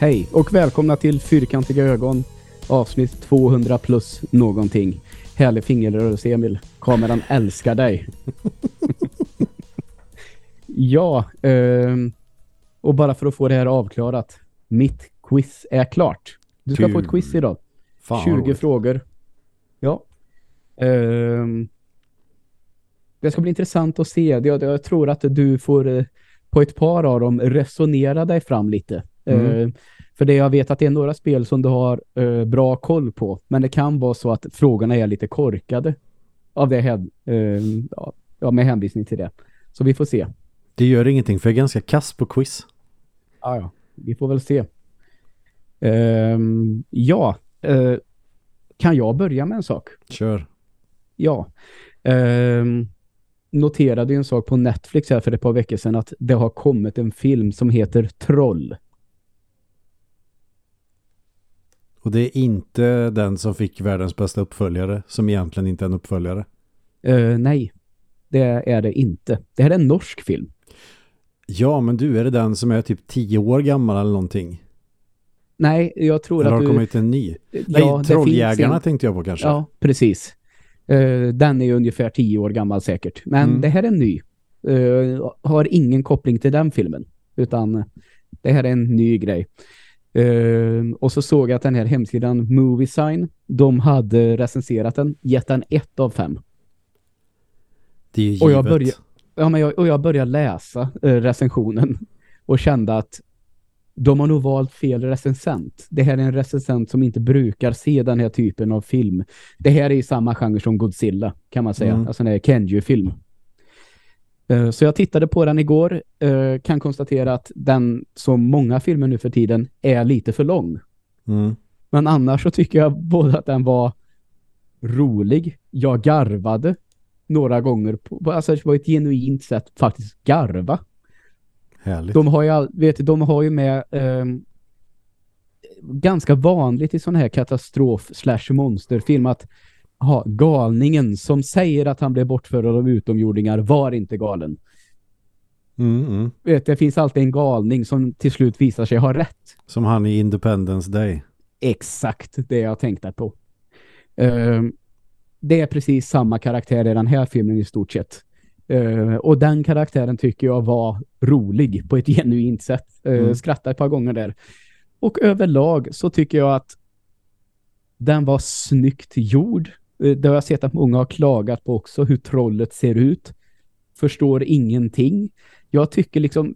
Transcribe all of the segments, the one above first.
Hej och välkomna till Fyrkantiga ögon avsnitt 200 plus någonting. Härlig fingerrörelse Emil. Kameran älskar dig. ja, ehm, och bara för att få det här avklarat. Mitt quiz är klart. Du ska Kul. få ett quiz idag. Fan, 20 vad roligt. frågor. Ja. Ehm, det ska bli intressant att se. Jag, tror att du får eh, på ett par av dem resonera dig fram lite. Mm. För det jag vet att det är några spel som du har eh, bra koll på. Men det kan vara så att frågorna är lite korkade. Av det här, ehm, ja, med hänvisning till det. Så vi får se. Det gör ingenting för jag är ganska kass på quiz. Ja, ja. Vi får väl se. Ehm, ja. eh, kan jag börja med en sak? Kör. Ja. Ehm, noterade ju en sak på Netflix här för ett par veckor sedan att det har kommit en film som heter Troll. Och det är inte den som fick världens bästa uppföljare som egentligen inte är en uppföljare. Eh, nej, det är det inte. Det här är en norsk film. Ja, men du, är det den som är typ 10 år gammal eller någonting? Nej, jag tror Eller har att du... kommit en ny? Ja, Nej, det Trolljägarna finns tänkte jag på kanske. Ja, precis. Eh, den är ju ungefär tio år gammal säkert. Men Mm. det här är en ny. Eh, har ingen koppling till den filmen. Utan det här är en ny grej. Eh, och så såg jag att den här hemsidan Moviesign, de hade recenserat den, gett den ett av fem. Det är givet. Och jag börjar- Ja, men jag, och jag började läsa eh, recensionen och kände att de har nog valt fel recensent. Det här är en recensent som inte brukar se den här typen av film. Det här är i samma genre som Godzilla, kan man säga. Mm. Alltså en Kenju-film. Eh, Så jag tittade på den igår. eh, Kan konstatera att den, som många filmer nu för tiden, är lite för lång. Mm. Men annars så tycker jag både att den var rolig. Jag garvade några gånger. På, alltså det var ett genuint sätt faktiskt garva. Härligt. De har ju, vet de har ju med ehm, ganska vanligt i sån här katastrof slash monsterfilm att ha galningen som säger att han blev bortförd av utomjordingar var inte galen. Mm, mm. Vet, det finns alltid en galning som till slut visar sig ha rätt. Som han i Independence Day. Exakt det jag tänkte på. Ehm, det är precis samma karaktär i den här filmen i stort sett. Ehm, och den karaktären tycker jag var rolig på ett genuint sätt. Uh, Mm. Skrattade ett par gånger där. Och överlag så tycker jag att den var snyggt gjord. Eh, det har jag sett att många har klagat på också, hur trollet ser ut. Förstår ingenting. Jag tycker liksom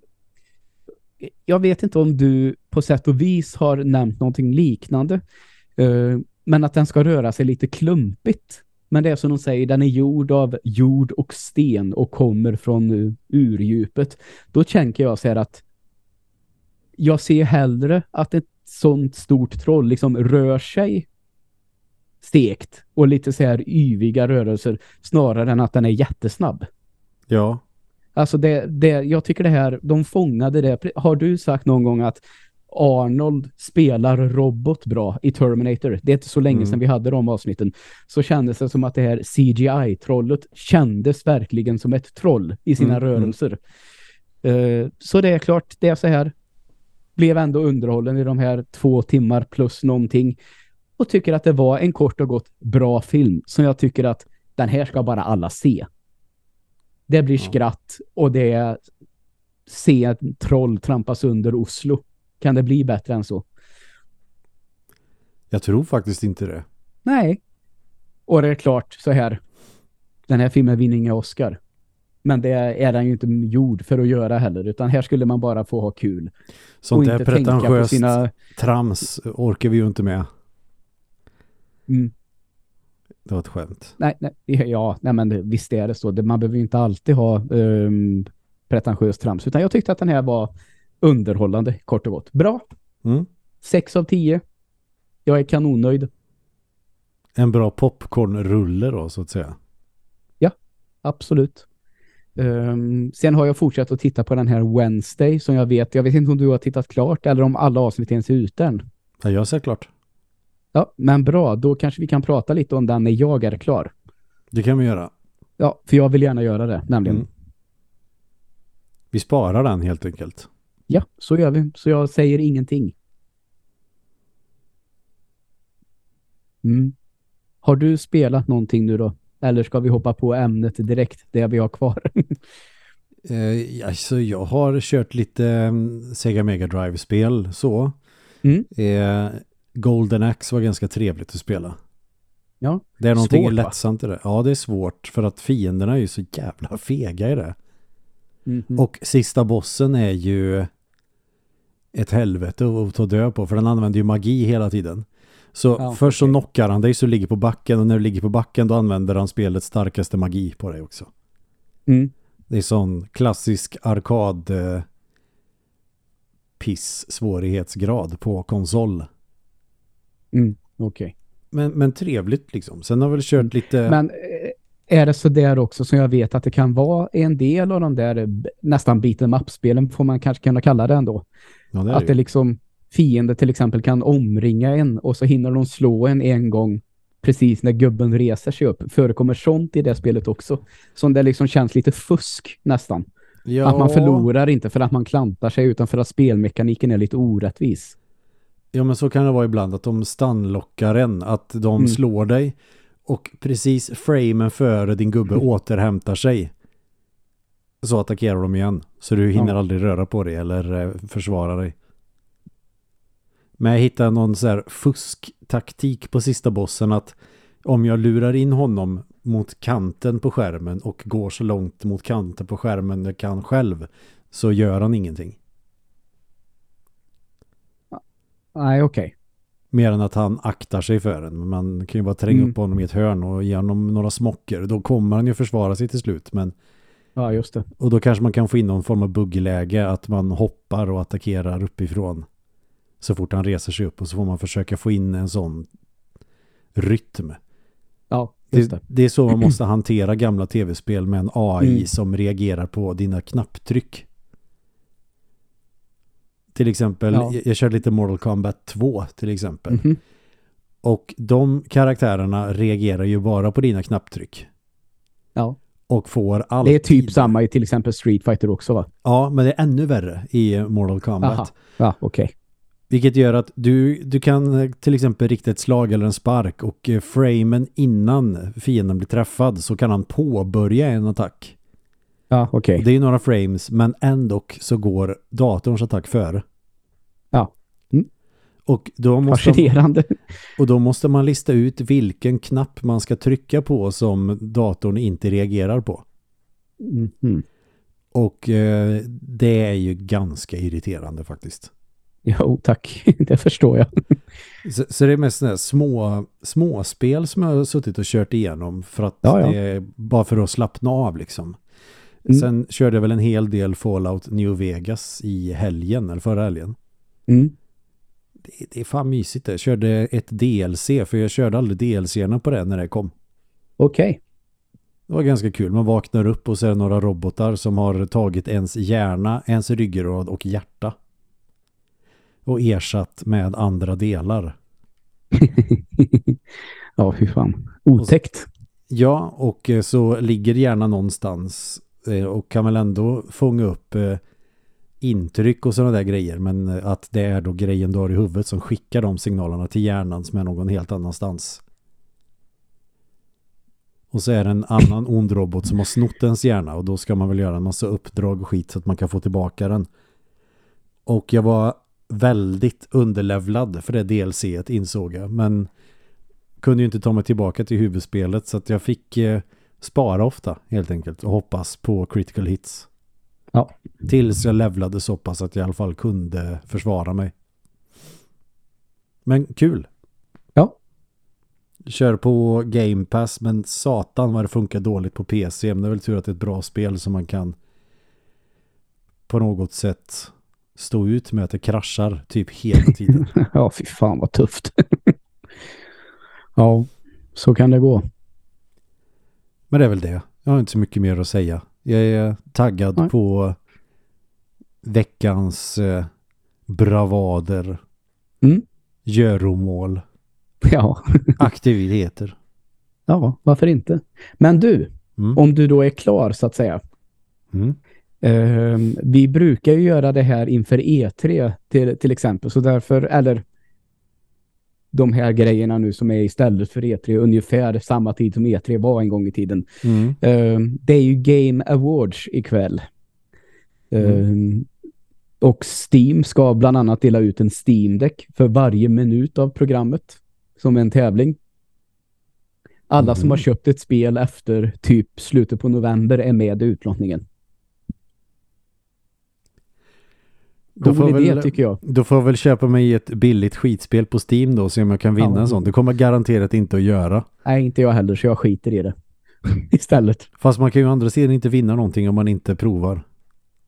jag vet inte om du på sätt och vis har nämnt någonting liknande. Eh, men att den ska röra sig lite klumpigt. Men det är som de säger, den är gjord av jord och sten och kommer från eh, urdjupet. Då tänker jag så här att jag ser hellre att ett sånt stort troll liksom rör sig stekt och lite så här yviga rörelser snarare än att den är jättesnabb. Ja. Alltså det, det, jag tycker det här, de fångade det. Har du sagt någon gång att Arnold spelar robot bra i Terminator? Det är inte så länge Mm. sedan vi hade de avsnitten. Så kändes det som att det här CGI-trollet kändes verkligen som ett troll i sina Mm, mm. rörelser. Eh, så det är klart, det är så här. Blev ändå underhållen i de här två timmar plus någonting. Och tycker att det var en kort och gott bra film. Som jag tycker att den här ska bara alla se. Det blir skratt och det är se ett troll trampas under Oslo. Kan det bli bättre än så? Jag tror faktiskt inte det. Nej. Och det är klart så här. Den här filmen vinner inga Oscar. Men det är den ju inte gjord för att göra heller. Utan här skulle man bara få ha kul. Sånt där pretentiöst sina... trams orkar vi ju inte med. Mm, Det var ett skämt. nej, nej, ja, nej men det- visst är det så. Det, man behöver ju inte alltid ha um, pretentiöst trams. Utan jag tyckte att den här var underhållande, kort och gott. Bra. Mm. Sex av tio. Jag är kanonnöjd. En bra popcornrulle då så att säga. Absolut. Ehm, sen har jag fortsatt att titta på den här Wednesday som jag vet, jag vet inte om du har tittat klart eller om alla avsnitt ens är ute än. Ja, jag ser klart. Ja, men bra. Då kanske vi kan prata lite om den när jag är klar. Det kan vi göra. Ja, för jag vill gärna göra det, nämligen. Mm. Vi sparar den helt enkelt. Ja, så gör vi. Så jag säger ingenting. Mm. Har du spelat någonting nu då? Eller ska vi hoppa på ämnet direkt, det vi har kvar? eh, alltså jag har kört lite mm, Sega Mega Drive-spel så. Mm. Eh, Golden Axe var ganska trevligt att spela. Ja. Det är någonting Svårt, va? lättsamt i det. Ja, det är svårt för att fienderna är ju så jävla fega i det. Mhm. Och sista bossen är ju ett helvete att ta död på för den använder ju magi hela tiden. Så Ja, först så knockar han dig så ligger på backen och när du ligger på backen då använder han spelets starkaste magi på dig också. Mm. Det är sån klassisk arkad eh, piss svårighetsgrad på konsol. Mm. Okej. Men, men trevligt liksom. Sen har väl kört lite... Men eh, är det så där också som jag vet att det kan vara en del av de där eh, nästan beat'em up-spelen får man kanske kunna kalla det ändå. ja, det Att det liksom fiender till exempel kan omringa en och så hinner de slå en en gång precis när gubben reser sig upp. Förekommer sånt i det spelet också? Som det liksom känns lite fusk nästan. ja, Att man förlorar inte för att man klantar sig utan för att spelmekaniken är lite orättvis. Ja men så kan det vara ibland att de stannlockar en. Att de Mm. slår dig och precis framen före din gubbe återhämtar sig. Så attackerar de igen. Så du hinner Ja. aldrig röra på dig eller eh, försvara dig. Men jag hittade någon så här fusktaktik på sista bossen att om jag lurar in honom mot kanten på skärmen och går så långt mot kanten på skärmen jag kan själv så gör han ingenting. Nej, okej. Mer än att han aktar sig för en. Men man kan ju bara tränga Mm. upp honom i ett hörn och ge honom några smockor. Då kommer han ju försvara sig till slut. Men, Ja, just det. och då kanske man kan få in någon form av buggläge. Att man hoppar och attackerar uppifrån. Så fort han reser sig upp. Och så får man försöka få in en sån rytm. Ja, just Det, det. det är så man måste hantera gamla tv-spel med en AI Mm. som reagerar på dina knapptryck. Till exempel, Ja. jag, jag körde lite Mortal Kombat 2 till exempel. Mhm. Och de karaktärerna reagerar ju bara på dina knapptryck. Ja. Och får allt. Det är typ samma i till exempel Street Fighter också va? Ja, men det är ännu värre i Mortal Kombat. Aha. Ja, okej. Vilket gör att du, du kan eh, till exempel rikta ett slag eller en spark och eh, framen innan fienden blir träffad så kan han påbörja en attack. Ja, okej. Och Det är några frames men ändå så går datorns attack före. Ja. Mm. Och då, måste, Fascinerande. och då måste man lista ut vilken knapp man ska trycka på som datorn inte reagerar på. Mhm. Och eh, det är ju ganska irriterande faktiskt. Jo, tack. Det förstår jag. Så, så det är mest sådana små, små spel som jag har suttit och kört igenom för att Ja, ja. det bara för att slappna av liksom. Mm. Sen körde jag väl en hel del Fallout New Vegas i helgen, eller förra helgen. Mm. Det, det är fan mysigt det. Jag körde ett DLC, för jag körde aldrig DLC-erna på det när det kom. Okej. Det var ganska kul. Man vaknar upp och det några robotar som har tagit ens hjärna, ens ryggrad och hjärta. Och ersatt med andra delar. ja, hur fan. Otäckt. Ja, och så ligger hjärnan någonstans Eh, och kan väl ändå fånga upp eh, intryck och sådana där grejer. Men eh, att det är då grejen du har i huvudet som skickar de signalerna till hjärnan som är någon helt annanstans. Och så är det en annan ond robot som har snott ens hjärna och då ska man väl göra en massa uppdrag och skit så att man kan få tillbaka den. Och jag var väldigt underlevlad för det DLC insåg jag. Men kunde ju inte ta mig tillbaka till huvudspelet så att jag fick eh, spara ofta helt enkelt och hoppas på critical hits. Ja. Tills jag levlade så pass att jag i alla fall kunde försvara mig. Men kul. Ja. Kör på Game Pass men satan vad det funkar dåligt på PC. Men det är väl tur att det är ett bra spel som man kan på något sätt stå ut med att det kraschar typ hela tiden. ja, fy fan vad tufft. ja, så kan det gå. Men det är väl det. Jag har inte så mycket mer att säga. Jag är taggad Nej. på veckans eh, bravader, Mm. göromål, Ja. aktiviteter. ja, varför inte? Men du, Mm. om du då är klar så att säga. Mm. Ehm, vi brukar ju göra det här inför E3 till, till exempel. Så därför, eller de här grejerna nu som är istället för E3 ungefär samma tid som E3 var en gång i tiden. Mm. Uh, det är ju Game Awards ikväll. Uh, och Steam ska bland annat dela ut en Steam Deck för varje minut av programmet som en tävling. Alla som har köpt ett spel efter typ slutet på november är med i utlottningen. Då får, idé väl, tycker jag. då får jag väl köpa mig ett billigt skitspel på Steam då och se om jag kan vinna Ja. en sån. Det kommer garanterat inte att göra. Nej, inte jag heller så jag skiter i det. Istället. Fast man kan ju å andra sidan inte vinna någonting om man inte provar.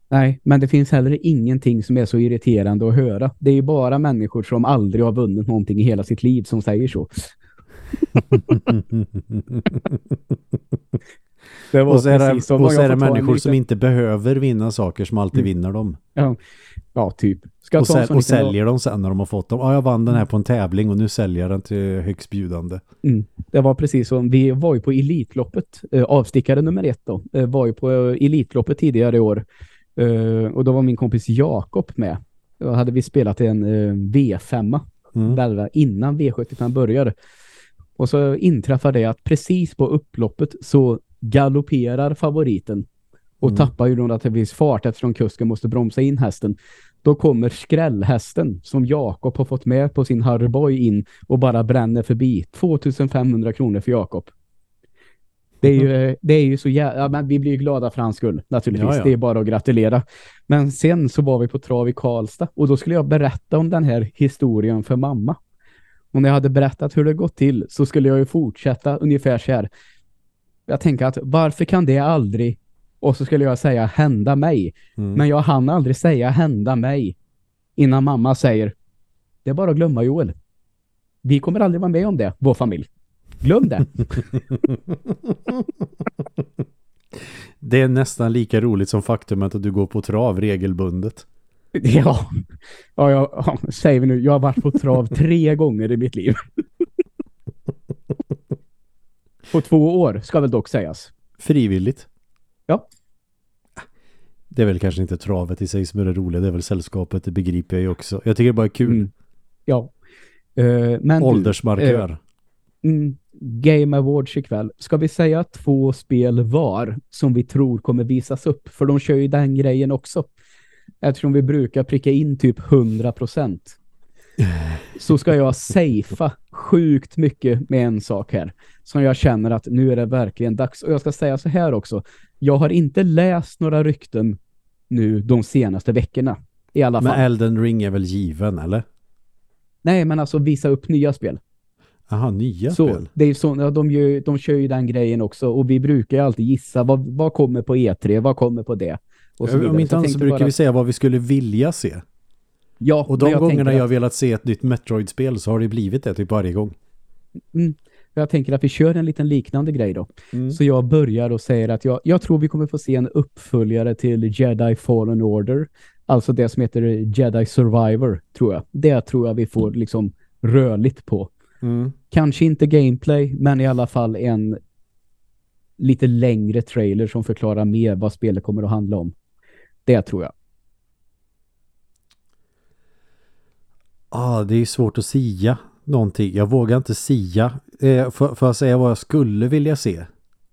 Nej, men det finns heller ingenting som är så irriterande att höra. Det är ju bara människor som aldrig har vunnit någonting i hela sitt liv som säger så. och så är det, så är det människor som inte behöver vinna saker som alltid Mm. vinner dem. Ja, ja typ. Ska Och, säl- och säljer dem sen när de har fått dem. Ja, jag vann den här på en tävling och nu säljer jag den till högstbjudande. Mm. Det var precis som vi var ju på Elitloppet, eh, avstickare nummer ett då, eh, var ju på eh, Elitloppet tidigare i år. Eh, och då var min kompis Jakob med. Då hade vi spelat en eh, V5 Mm. innan V75 började. Och så inträffar det att precis på upploppet så galopperar favoriten och Mm. tappar ju då viss fart eftersom kusken måste bromsa in hästen. Då kommer skrällhästen som Jakob har fått med på sin Harboy in och bara bränner förbi. 2500 kronor för Jakob. Det är ju, det är ju så jävla... Ja, men vi blir ju glada för hans skull, naturligtvis. Ja, ja. Det är bara att gratulera. Men sen så var vi på trav i Karlstad och då skulle jag berätta om den här historien för mamma. Och när jag hade berättat hur det gått till så skulle jag ju fortsätta ungefär så här. Jag tänker att varför kan det aldrig och så skulle jag säga hända mig. Mm. Men jag hann aldrig säga hända mig innan mamma säger det är bara att glömma Joel. Vi kommer aldrig vara med om det, vår familj. Glöm det. Det är nästan lika roligt som faktumet att du går på trav regelbundet. ja, ja, ja, ja, säger vi nu. Jag har varit på trav tre gånger i mitt liv. på två år, ska väl dock sägas. Frivilligt. Ja. Det är väl kanske inte travet i sig som är det roliga. Det är väl sällskapet, det begriper jag ju också. Jag tycker det bara är kul. Mm. Ja. Eh, men Åldersmarkör. Mm, Game Awards ikväll. Ska vi säga två spel var som vi tror kommer visas upp? För de kör ju den grejen också. Eftersom vi brukar pricka in typ 100%. Så ska jag safea sjukt mycket med en sak här. Som jag känner att nu är det verkligen dags. Och jag ska säga så här också. Jag har inte läst några rykten nu de senaste veckorna. I alla fall. Men Elden Ring är väl given, eller? Nej, men alltså visa upp nya spel. Aha, nya Så, spel. det är så, ja, de, gör, de kör ju den grejen också och vi brukar ju alltid gissa vad, vad kommer på E3, vad kommer på det. Och så Om inte annat så brukar bara- vi säga vad vi skulle vilja se. ja, Och men de jag gångerna jag att, velat se ett nytt Metroid-spel så har det blivit det typ varje gång. Jag tänker att vi kör en liten liknande grej då. Mm. Så jag börjar och säger att jag, jag tror vi kommer få se en uppföljare till Jedi Fallen Order. Alltså det som heter Jedi Survivor, tror jag. Det tror jag vi får liksom rörligt på. Mm. Kanske inte gameplay, men i alla fall en lite längre trailer som förklarar mer vad spelet kommer att handla om. Det tror jag. Ah, det är svårt att sia någonting. Jag vågar inte sia. Eh, får, får jag säga vad jag skulle vilja se?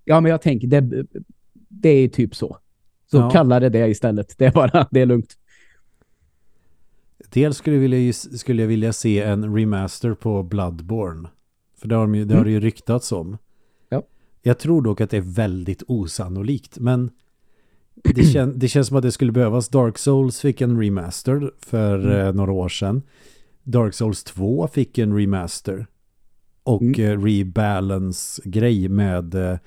Ja, men jag tänker, det, det är typ så. Så Ja. kalla det det istället. Det är bara, det är lugnt. Dels skulle jag, vilja, skulle jag vilja se en remaster på Bloodborne. För det har, de ju, det har det ju ryktats om. Ja. Jag tror dock att det är väldigt osannolikt. Men det, kän, det känns som att det skulle behövas. Dark Souls fick en remaster för eh, några år sedan. Dark Souls 2 fick en remaster. Och Mm. eh, rebalance-grej med eh,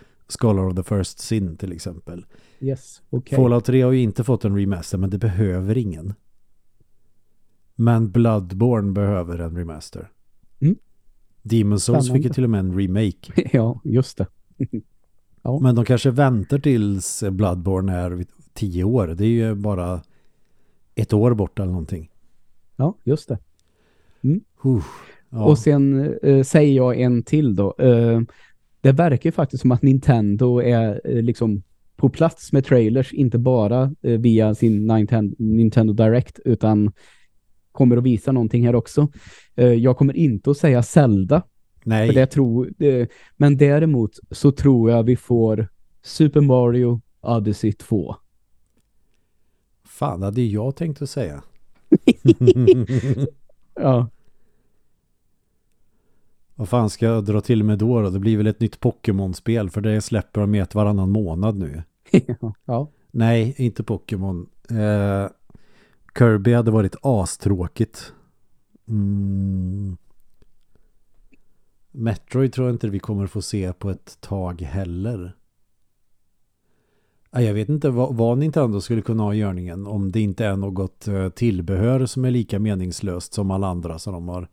Scholar of the First Sin till exempel. Yes, okej. Fallout 3 har ju inte fått en remaster men det behöver ingen. Men Bloodborne behöver en remaster. Mm. Demon's Souls fick ju Spännande. till och med en remake. Ja, just det. Ja. Men de kanske väntar tills Bloodborne är tio år. Det är ju bara ett år bort eller någonting. Ja, just det. Uh, ja. Och sen eh, säger jag en till då. Eh, det verkar faktiskt som att Nintendo är eh, liksom på plats med trailers, inte bara eh, via sin Nintendo, Nintendo Direct, utan kommer att visa någonting här också. Eh, jag kommer inte att säga Zelda. Nej. För det tror, eh, men däremot så tror jag vi får Super Mario Odyssey 2. Fan, det hade jag tänkt att säga. Ja, Vad fan ska jag dra till med då då? Det blir väl ett nytt Pokémon-spel för det släpper de ett varannan månad nu. ja. Nej, inte Pokémon. Eh, Kirby hade varit astråkigt. Mm. Metroid tror jag inte vi kommer få se på ett tag heller. Ja, Jag vet inte vad, vad Nintendo skulle kunna ha i görningen om det inte är något eh, tillbehör som är lika meningslöst som alla andra som de har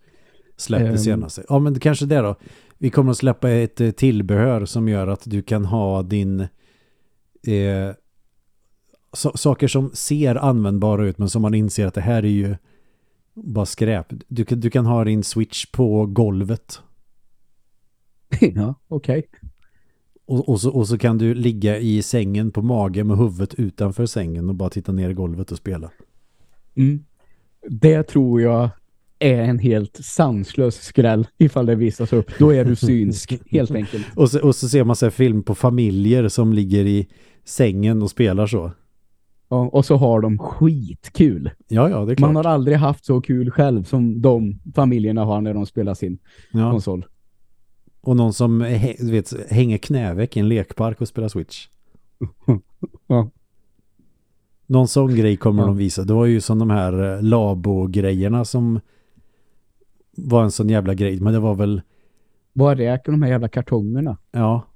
släppt det Ehm. senaste. Ja men kanske det då. Vi kommer att släppa ett eh, tillbehör som gör att du kan ha din eh, so- saker som ser användbara ut men som man inser att det här är ju bara skräp. Du kan, du kan ha din switch på golvet ja okej. och, och, så, och så kan du ligga i sängen på mage med huvudet utanför sängen och bara titta ner i golvet och spela. Mm. Det tror jag är en helt sanslös skräll ifall det visas upp. Då är du synsk, helt enkelt. Och så, och så ser man här film på familjer som ligger i sängen och spelar så. Ja, och så har de skitkul. Ja, ja, det är klart. Man har aldrig haft så kul själv som de familjerna har när de spelar sin ja. konsol. Och någon som vet, hänger knäveck i en lekpark och spelar Switch. Ja. Någon sån grej kommer Ja. de visa. Det var ju som de här eh, Labo-grejerna som var en sån jävla grej. Men det var väl, Vad räker de här jävla kartongerna? ja.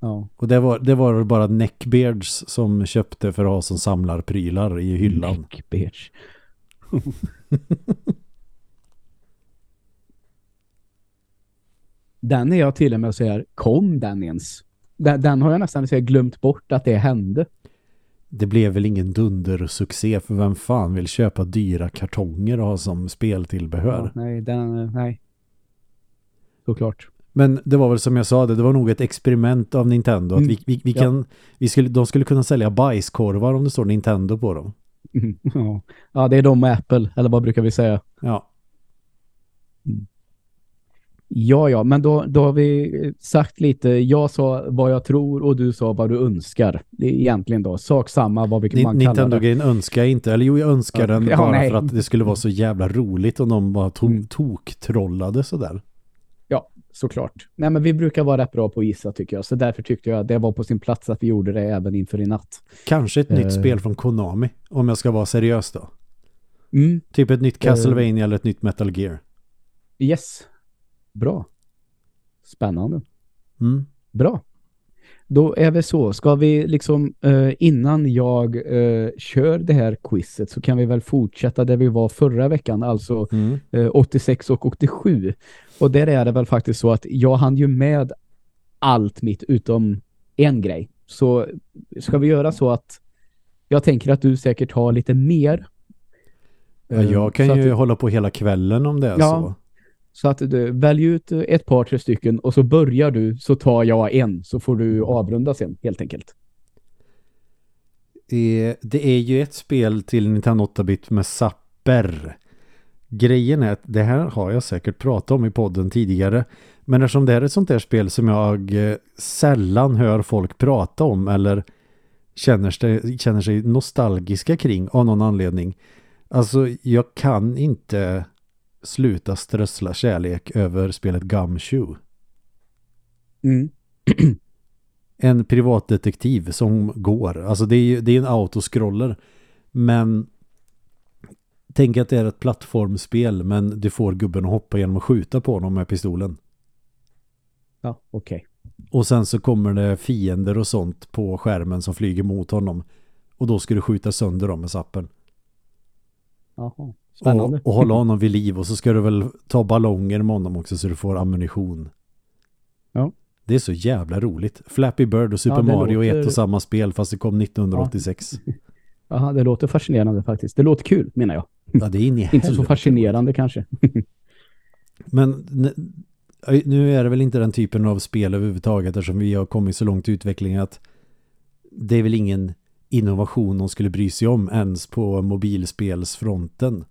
Ja. Och det var, det var bara neckbeards som köpte för att ha som samlarprylar i hyllan. Neckbeards. den är jag till och med så här, kom den ens? Den, den har jag nästan så här, glömt bort att det hände. Det blev väl ingen dundersuccé för vem fan vill köpa dyra kartonger och ha som speltillbehör. Ja, nej, den, nej. Såklart. Men det var väl som jag sa, det, det var nog ett experiment av Nintendo. Att Mm. vi, vi, vi Ja. kan, vi skulle, de skulle kunna sälja bajskorvar om det står Nintendo på dem. Mm, Ja. ja, det är de med Apple, eller vad brukar vi säga? Ja, Ja, ja, men då, då har vi eh, sagt lite. Jag sa vad jag tror och du sa vad du önskar. Det är egentligen då sak samma vad vi Ni- man kallar det. Nintendo-grejen önskar jag inte. Eller jo, jag önskar den Ja, bara nej. för att det skulle vara så jävla roligt om de bara to- Mm. tok-trollade sådär. Ja, såklart. Nej, men vi brukar vara rätt bra på att gissa tycker jag. Så därför tyckte jag att det var på sin plats att vi gjorde det även inför i natt. Kanske ett Eh. nytt spel från Konami, om jag ska vara seriös då. Mm, Typ ett nytt Eh. Castlevania eller ett nytt Metal Gear. yes. Bra. Spännande. Mm. Bra. Då är vi så. Ska vi liksom eh, innan jag eh, kör det här quizet så kan vi väl fortsätta där vi var förra veckan, alltså Mm. eh, 86 och 87. Och där är det väl faktiskt så att jag hann ju med allt mitt utom en grej. Så ska vi göra så att jag tänker att du säkert har lite mer. Ja, Eh, jag kan så ju att, hålla på hela kvällen om det är Ja. så så att du välj ut eh, ett par, tre stycken och så börjar du så tar jag en så får du avrunda sen helt enkelt. Det är ju ett spel till Nintendo 8-bit med sapper. Grejen är att det här har jag säkert pratat om i podden tidigare. Men eftersom det här är ett sånt där spel som jag eh, sällan hör folk prata om eller känner sig, känner sig nostalgiska kring av någon anledning. Alltså jag kan inte sluta strössla kärlek över spelet Gumshoe. Mm. en privatdetektiv som går. Alltså det är ju det är en autoscroller. Men tänk att det är ett plattformspel men du får gubben att hoppa genom att skjuta på honom med pistolen. Ja, okej. Och sen så kommer det fiender och sånt på skärmen som flyger mot honom. Och då ska du skjuta sönder dem med sappen. Jaha. Spännande. Och, och hålla honom vid liv. Och så ska du väl ta ballonger med honom också så du får ammunition. Ja. Det är så jävla roligt. Flappy Bird och Super Ja, Mario är låter- ett och samma spel fast det kom 1986. Jaha, det låter fascinerande faktiskt. Det låter kul menar jag. Ja, det är in Inte så fascinerande kanske. Men nu är det väl inte den typen av spel överhuvudtaget eftersom vi har kommit så långt i utvecklingen att det är väl ingen innovation de skulle bry sig om ens på mobilspelsfronten.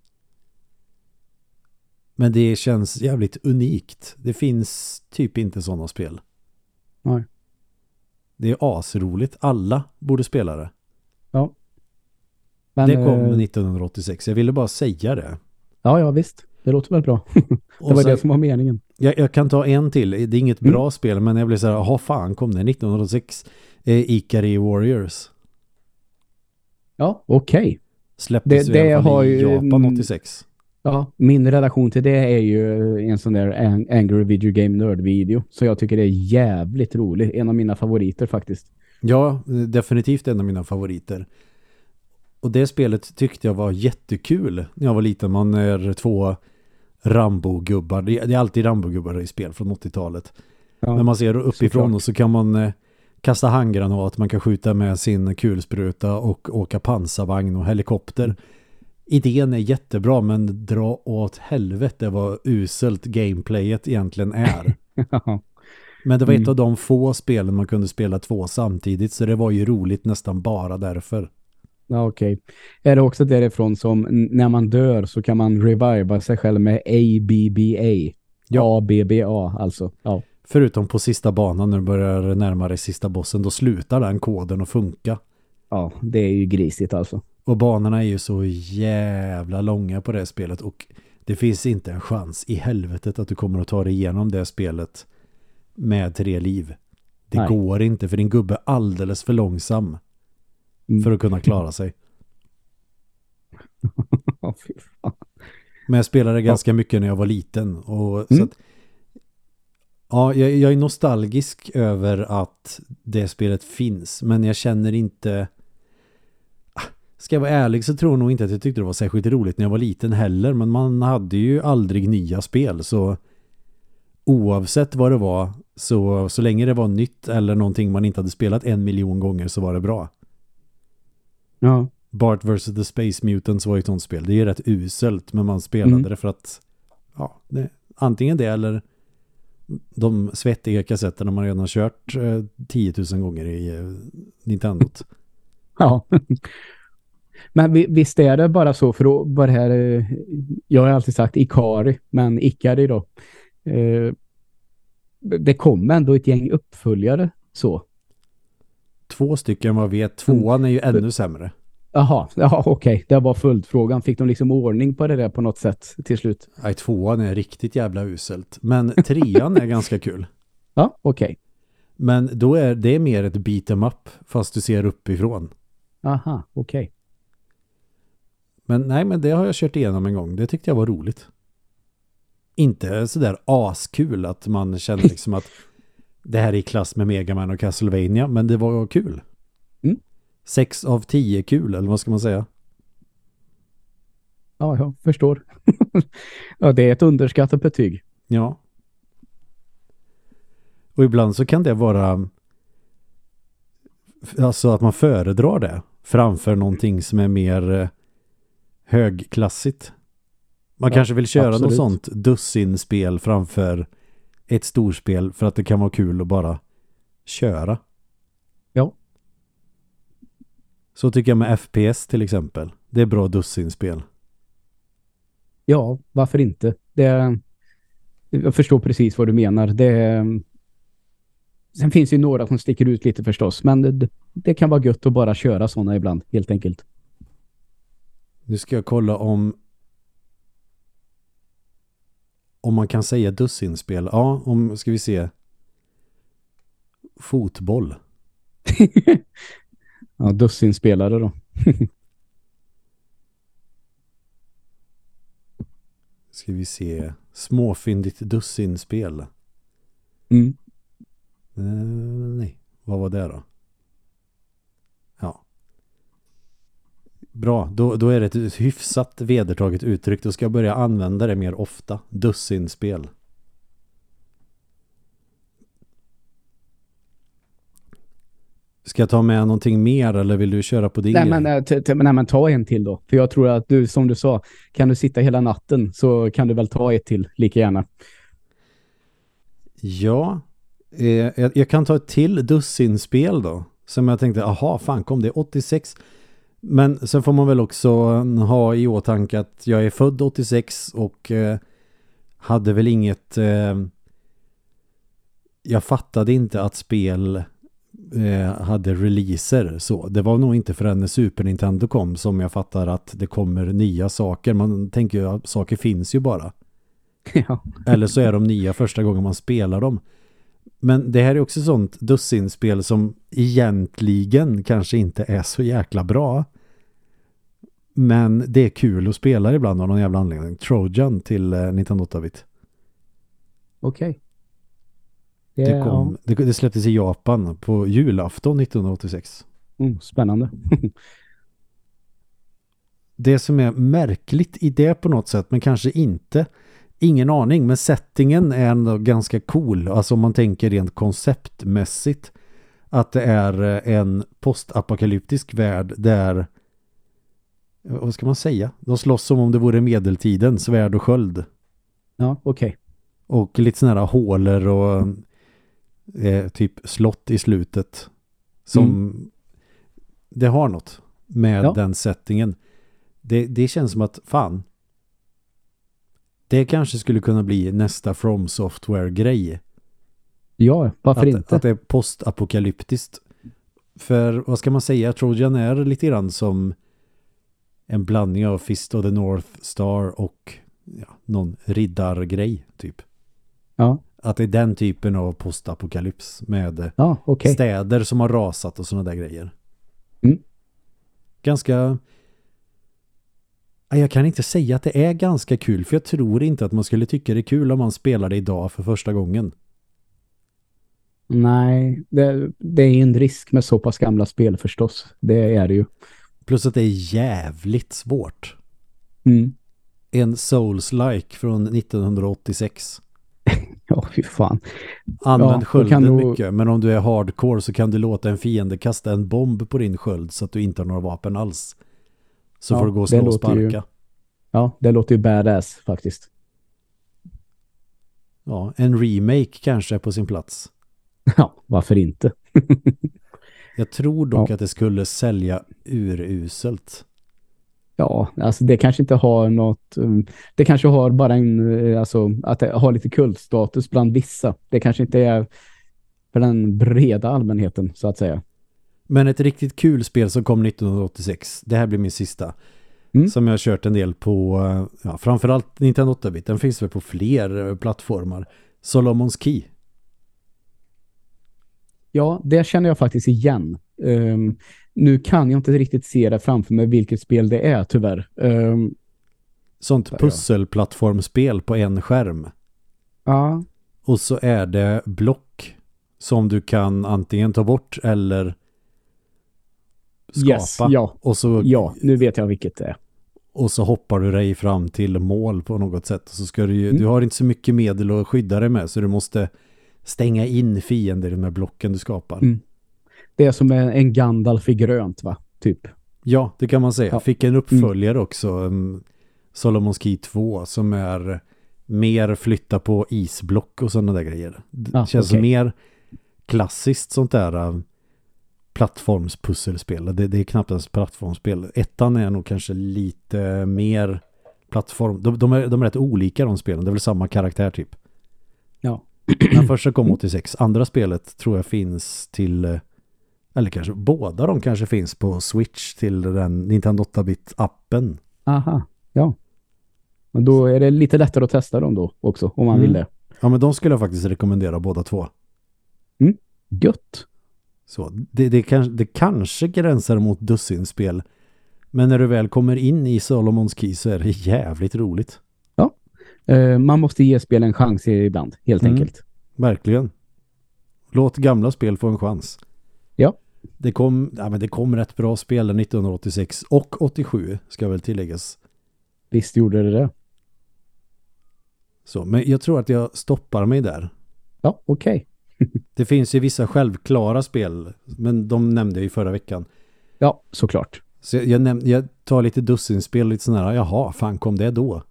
Men det känns jävligt unikt. Det finns typ inte sådana spel. Nej. Det är asroligt. Alla borde spela det. Ja. Men, det kom eh, 1986. Jag ville bara säga det. Ja, ja visst. Det låter väl bra. det var sen- det som var meningen. Jag, jag kan ta en till. Det är inget Mm. bra spel men jag blir så här, jaha fan kom det 1986? Eh, Ikari Warriors. Ja, okej. Släpptes Det- det, i alla fall har i Japan mm. 86. Ja, min relation till det är ju en sån där Ang- Angry Video Game Nerd-video. Så jag tycker det är jävligt rolig. En av mina favoriter faktiskt. Ja, definitivt en av mina favoriter. Och det spelet tyckte jag var jättekul när jag var liten. Man är två Rambo-gubbar. Det är alltid Rambo-gubbar i spel från 80-talet. Ja. Men man ser uppifrån såklart. och så kan man eh, kasta handgranat, man kan skjuta med sin kulspruta och åka pansarvagn och helikopter. Idén är jättebra men dra åt helvete vad uselt gameplayet egentligen är. Men det var ett Mm. av de få spelen man kunde spela två samtidigt så det var ju roligt nästan bara därför. ja, okej. Är det också därifrån som när man dör så kan man reviva sig själv med ABBA? Ja. ABBA alltså. Ja. Förutom på sista banan när du börjar närma dig sista bossen då slutar den koden att funka. ja, det är ju grisigt alltså. Och banorna är ju så jävla långa på det spelet och det finns inte en chans i helvetet att du kommer att ta dig igenom det spelet med tre liv. Det Nej. går inte för din gubbe är alldeles för långsam Mm. för att kunna klara sig. Men jag spelade ganska mycket när jag var liten. Och så Mm. att, ja, jag, jag är nostalgisk över att det spelet finns. Men jag känner inte... Ska jag vara ärlig så tror jag nog inte att jag tyckte det var särskilt roligt när jag var liten heller. Men man hade ju aldrig nya spel. Så oavsett vad det var, så, så länge det var nytt eller någonting man inte hade spelat en miljon gånger så var det bra. Ja. Bart vs. The Space Mutants var ju ett sånt spel. Det är ju rätt uselt men man spelade Mm. det för att ja, det, antingen det eller de svettiga kassetterna man redan har kört eh, 10 000 gånger i eh, Nintendot. Ja. Men vi- visst är det bara så för att bara här, eh, jag har alltid sagt Ikari, men Ikari då. Eh, Det kom ändå ett gäng uppföljare så. Två stycken vad vet. Tvåan är ju ännu sämre. Jaha, jaha okej. Det var följdfrågan. Fick de liksom ordning på det där på något sätt till slut? Nej, tvåan är riktigt jävla uselt. Men trean är ganska kul. Ja, okej. Men då är det mer ett beat em up fast du ser uppifrån. Aha, okej. Men nej, men det har jag kört igenom en gång. Det tyckte jag var roligt. Inte sådär askul att man känner liksom att det här är i klass med Mega Man och Castlevania, men det var kul. Mm. Sex av tio kul, eller vad ska man säga? Ja, jag förstår. ja, det är ett underskattat betyg. Ja. Och ibland så kan det vara alltså att man föredrar det framför någonting som är mer eh, högklassigt. Man Ja, kanske vill köra något absolut. sånt dussinspel framför ett storspel för att det kan vara kul att bara köra. Ja. Så tycker jag med FPS till exempel. Det är bra dussinspel. Ja, varför inte? Det, jag förstår precis vad du menar. Det, sen finns ju några som sticker ut lite förstås, men det, det kan vara gött att bara köra sådana ibland, helt enkelt. Nu ska jag kolla om om man kan säga dussinspel. Ja, om ska vi se. Fotboll. ja, dussinspelare då. Ska vi se. Småfyndigt dussinspel. Mm. Eh, nej, vad var det då? Ja. Bra, då, då är det ett hyfsat vedertaget uttryck. Då ska jag börja använda det mer ofta. Dussinspel. Ska jag ta med någonting mer eller vill du köra på din Nej, men, eh, nej, men ta en till då. För jag tror att du, som du sa, kan du sitta hela natten så kan du väl ta ett till lika gärna. Ja, eh, jag, jag kan ta ett till dussinspel då. Som jag tänkte, aha, fan kom det 86? Men sen får man väl också ha i åtanke att jag är född 86 och eh, hade väl inget... Eh, jag fattade inte att spel eh, hade releaser så. Det var nog inte förrän Super Nintendo kom som jag fattar att det kommer nya saker. Man tänker ju att saker finns ju bara. Ja. Eller så är de nya första gången man spelar dem. Men det här är också sånt dussinspel som egentligen kanske inte är så jäkla bra. Men det är kul att spela ibland av någon jävla anledning. Trojan till eh, Nintendo 8-bit. Okej. Det, kom, det, det släpptes i Japan på julafton 1986. ja. mm, spännande. Det som är märkligt i det på något sätt, men kanske inte, ingen aning, men settingen är ändå ganska cool. Alltså om man tänker rent konceptmässigt. Att det är eh, en postapokalyptisk värld där vad ska man säga? De slåss som om det vore medeltiden, svärd och sköld. Ja, okej. Och lite sådana här hålor och eh, typ slott i slutet. Som det har något med Ja. den settingen. Det, det känns som att fan det kanske skulle kunna bli nästa From Software-grej. Ja, varför Att, inte? att det är postapokalyptiskt. För vad ska man säga? Trojan är lite grann som en blandning av Fist of the North Star och ja, någon riddargrej typ. Ja, Att det är den typen av postapokalyps med ja okej. städer som har rasat och sådana där grejer. Mm. Ganska... Jag kan inte säga att det är ganska kul för jag tror inte att man skulle tycka det är kul om man spelar det idag för första gången. Nej, det, det är en risk med så pass gamla spel förstås. Det är det ju. Plus att det är jävligt svårt. Mm. En Souls-like från 1986. Ja, fy fan. Använd Ja, skölden du- mycket, men om du är hardcore så kan du låta en fiende kasta en bomb på din sköld så att du inte har några vapen alls. Så Ja, får du gå och slå och låter ju- sparka. Ja, det låter ju badass faktiskt. Ja, en remake kanske är på sin plats. Ja, varför inte? Jag tror dock Ja. att det skulle sälja uruselt. Ja, alltså det kanske inte har något... um, Det kanske har bara en... eh, Alltså att det har lite kultstatus bland vissa. Det kanske inte är för den breda allmänheten så att säga. Men ett riktigt kul spel som kom 1986, det här blir min sista. Mm. Som jag har kört en del på, ja, framförallt Nintendo 8-bit. Den finns väl på fler eh, plattformar. Solomon's Key. Ja, det känner jag faktiskt igen. Ehm, nu kan jag inte riktigt se det framför mig vilket spel det är tyvärr. Um, Sånt Ja. pusselplattformsspel på en skärm. ja, Och så är det block som du kan antingen ta bort eller skapa. yes, ja, och, så, ja, nu vet jag vilket det är. och så hoppar du dig fram till mål på något sätt. Så ska du, ju, Mm. du har inte så mycket medel att skydda dig med så du måste stänga in fiender här blocken du skapar. Mm. Det är som en, en Gandalf i grönt va? Typ. Ja, det kan man säga. Ja. Fick en uppföljare också, um, Solomon's Key 2, som är mer flytta på isblock och sådana där grejer. Det Ah, känns okej. mer klassiskt sånt där um, plattformspusselspel. Det, det är knappt ens plattformsspel. Ettan är nog kanske lite mer plattform. De, de, är, de är rätt olika de spelen. Det är väl samma karaktär typ. Ja. Den första kom 86. Andra spelet tror jag finns till eh, eller kanske båda de kanske finns på Switch till den Nintendo 8-bit-appen. Aha, ja. Men då är det lite lättare att testa dem då också, om man Mm. vill det. Ja, men de skulle jag faktiskt rekommendera båda två. Gött. Så det, det, kanske, det kanske gränsar mot dussinspel. Men när du väl kommer in i Solomon's Key så är det jävligt roligt. Eh, man måste ge spel en chans ibland, helt Mm. enkelt. Verkligen. Låt gamla spel få en chans. Ja. Det kom, ja, men det kom rätt bra spel 1986 och 87 ska väl tilläggas. Visst gjorde det det. Så, men jag tror att jag stoppar mig där. Ja, okej. Det finns ju vissa självklara spel, men de nämnde jag ju förra veckan. Ja, såklart. Så jag, jag, jag tar lite dussinspel, lite sådana här, jaha, fan kom det då?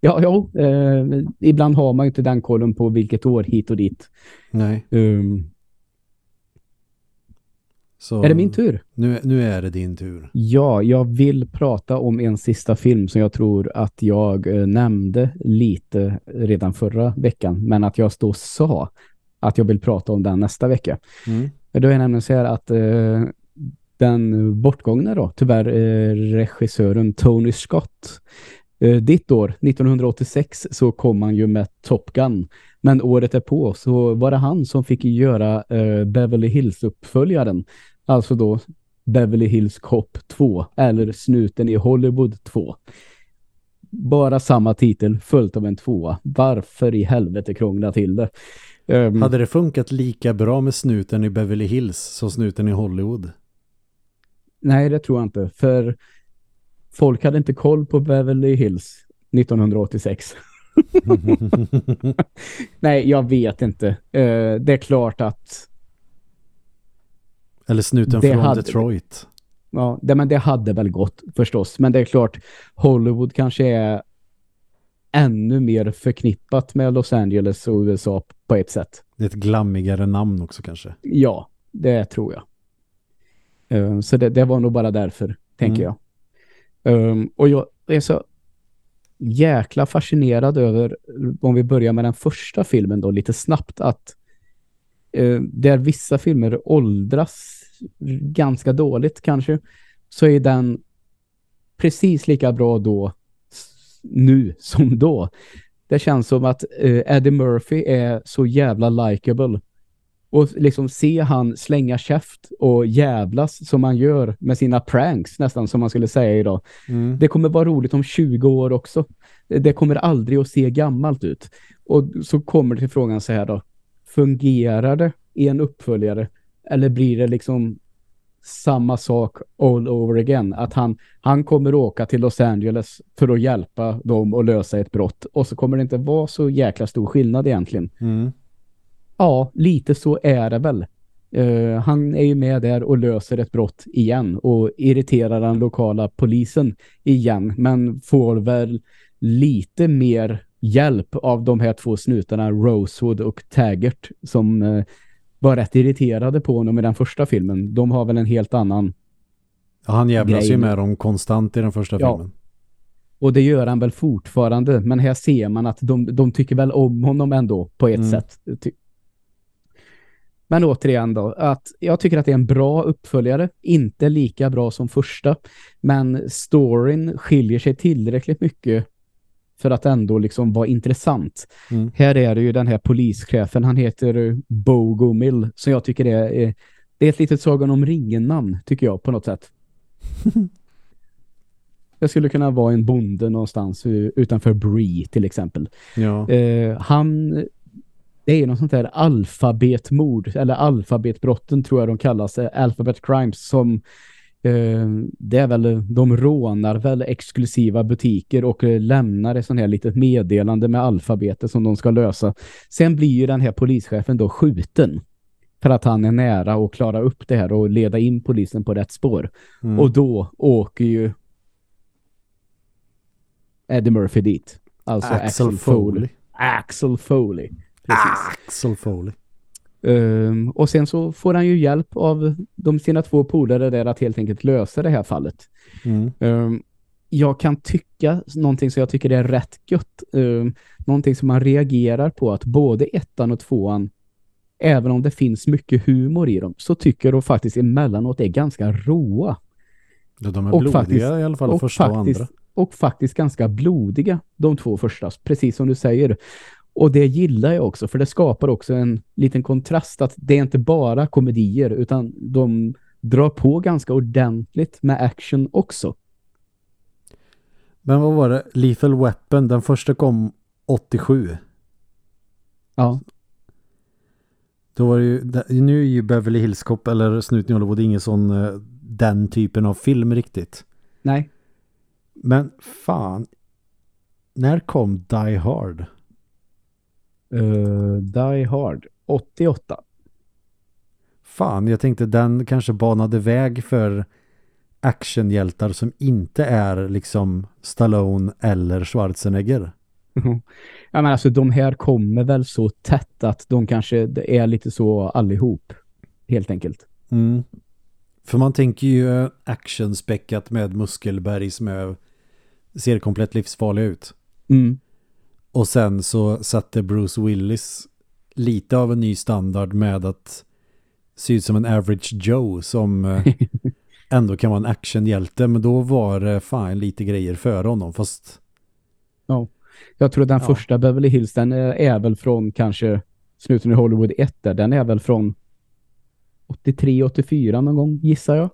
Ja, jo. Eh, ibland har man inte den kollen på vilket år hit och dit. Nej. Um, Så Är det min tur? Nu, nu är det din tur. Ja, jag vill prata om en sista film som jag tror att jag eh, nämnde lite redan förra veckan. Men att jag då sa att jag vill prata om den nästa vecka. Mm. Då är nämligen så här att eh, den bortgångna då, tyvärr eh, regissören Tony Scott. Eh, ditt år, 1986, så kom han ju med Top Gun. Men året är på så var det han som fick göra eh, Beverly Hills-uppföljaren. Alltså då Beverly Hills Cop 2 eller Snuten i Hollywood 2. Bara samma titel följt av en tvåa. Varför i helvete krångla till det? Um, Hade det funkat lika bra med snuten i Beverly Hills som snuten i Hollywood? Nej, det tror jag inte. För folk hade inte koll på Beverly Hills 1986. Nej, jag vet inte. Uh, det är klart att Eller snuten från hade- Detroit. ja, det, men det hade väl gått förstås. Men det är klart, Hollywood kanske är ännu mer förknippat med Los Angeles och USA på ett sätt. Det är ett glammigare namn också kanske. Ja, det tror jag. Eh, så det, det var nog bara därför, tänker Mm. jag. Um, och jag är så jäkla fascinerad över, om vi börjar med den första filmen då, lite snabbt, att uh, där vissa filmer åldras ganska dåligt kanske, så är den precis lika bra då nu som då. Det känns som att uh, Eddie Murphy är så jävla likable och liksom se han slänga käft och jävlas som han gör med sina pranks nästan som man skulle säga idag. Mm. Det kommer vara roligt om 20 år också. Det kommer aldrig att se gammalt ut. Och så kommer det till frågan så här då. Fungerar det i en uppföljare eller blir det liksom samma sak all over again? Att han, han kommer åka till Los Angeles för att hjälpa dem att lösa ett brott och så kommer det inte vara så jäkla stor skillnad egentligen. Mm. Ja, lite så är det väl. Eh, han är ju med där och löser ett brott igen och irriterar den lokala polisen igen, men får väl lite mer hjälp av de här två snutarna, Rosewood och Taggart, som eh, var rätt irriterade på honom i den första filmen. De har väl en helt annan, Ja, han jävlas ju Grejen. med dem konstant i den första Ja. filmen. och det gör han väl fortfarande, men här ser man att de, de tycker väl om honom ändå på ett Mm. sätt. Men återigen då, att jag tycker att det är en bra uppföljare, inte lika bra som första, men storyn skiljer sig tillräckligt mycket för att ändå liksom vara intressant. Mm. Här är det ju den här polischefen, han heter eh, Bogomil, som jag tycker är, är det är ett litet Sagan om ringen-namn, tycker jag, på något sätt. Jag skulle kunna vara en bonde någonstans eh, utanför Bree till exempel. Ja. Eh, han, det är något sånt där alfabetmord, eller alfabetbrotten tror jag de kallas, eh, alphabet crimes, som eh, det är väl, de rånar väl exklusiva butiker och eh, lämnar ett sånt här litet meddelande med alfabetet som de ska lösa. Sen blir ju den här polischefen då skjuten för att han är nära att klara upp det här och leda in polisen på rätt spår. Mm. Och då åker ju Eddie Murphy dit. Alltså Axel Foley. Axel Foley. Precis. Axel Foley. Ehm, och sen så får han ju hjälp av de sina två polare där att helt enkelt lösa det här fallet. Mm. Ehm, jag kan tycka någonting som jag tycker är rätt gött. Um, någonting som man reagerar på att både ettan och tvåan även om det finns mycket humor i dem så tycker de faktiskt emellanåt är ganska råa. Ja, de är Och blodiga faktiskt- i alla fall och första och faktiskt, andra. och faktiskt ganska blodiga de två första, precis som du säger. Och det gillar jag också, för det skapar också en liten kontrast att det är inte bara komedier utan de drar på ganska ordentligt med action också. Men vad var det? Lethal Weapon, den första kom 87. Ja, Då var det ju, nu är ju Beverly Hills Cop eller Snuten i Hollywood ingen sån eh, den typen av film riktigt. nej. Men fan, när kom Die Hard? Uh, Die Hard, 88. Fan, jag tänkte den kanske banade väg för actionhjältar som inte är liksom Stallone eller Schwarzenegger. ja, men alltså de här kommer väl så tätt att de kanske är lite så allihop, helt enkelt. Mm. För man tänker ju actionspäckat med muskelberg som är, ser komplett livsfarliga ut. Mm. Och sen så satte Bruce Willis lite av en ny standard med att se ut som en average Joe som eh, ändå kan vara en actionhjälte. Men då var det fan lite grejer för honom. Fast Ja. Jag tror den Ja. första Beverly Hills, den är, är väl från kanske Snuten i Hollywood 1 där. Den är väl från 83-84 någon gång, gissar jag.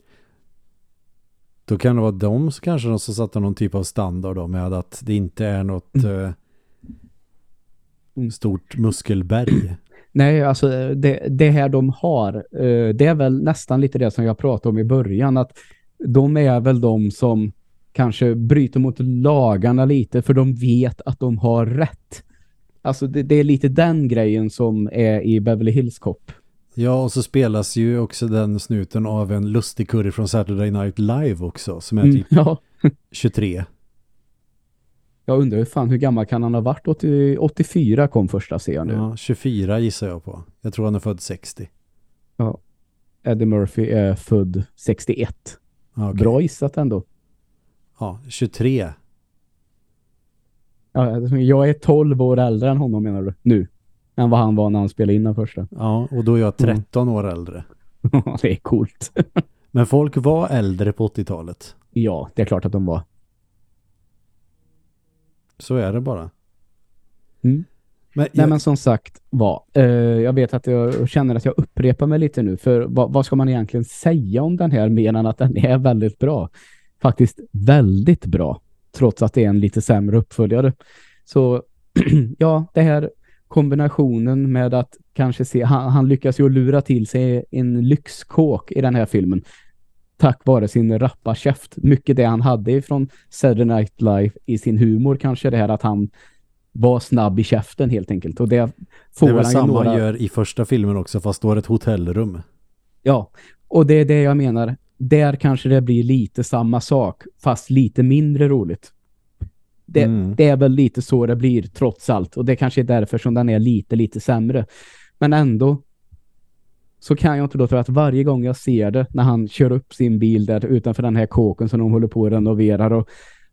då kan det vara de som kanske de som satte någon typ av standard då med att det inte är något eh, Mm. Stort muskelberg. Nej, alltså det, det här de har, eh, det är väl nästan lite det som jag pratade om i början, att de är väl de som kanske bryter mot lagarna lite för de vet att de har rätt. Alltså det, det är lite den grejen som är i Beverly Hills Cop. Ja, och så spelas ju också den snuten av en lustig curry från Saturday Night Live också, som är Mm, typ ja, 23. Jag undrar hur fan hur gammal kan han ha varit? 80, 84 kom första serien nu. Ja, 24 gissar jag på. Jag tror han är född 60. Eddie Murphy är född 61. Ja, okej. Bra gissat ändå. Ja, 23. Ja, jag är 12 år äldre än honom menar du? Nu. Än vad han var när han spelade in den första. Ja, och då är jag 13 år äldre. det är coolt. Men folk var äldre på 80-talet. ja, det är klart att de var. Så är det bara. Mm. Men, Nej jag, men som sagt var, eh, jag vet att jag känner att jag upprepar mig lite nu för vad, vad ska man egentligen säga om den här mer än att den är väldigt bra? Faktiskt väldigt bra, trots att det är en lite sämre uppföljare. Så ja, det här kombinationen med att kanske se, han, han lyckas ju lura till sig en lyxkåk i den här filmen tack vare sin rappa käft. Mycket det han hade ifrån Saturday Night Live i sin humor kanske det här att han var snabb i käften helt enkelt. Och det får det är väl han samma några... han gör i första filmen också, fast då är det ett hotellrum. Ja, och det är det jag menar. Där kanske det blir lite samma sak, fast lite mindre roligt. Det, Mm. det är väl lite så det blir, trots allt. Och det kanske är därför som den är lite, lite sämre. Men ändå så kan jag inte låta att varje gång jag ser det när han kör upp sin bil där utanför den här kåken som de håller på att renovera och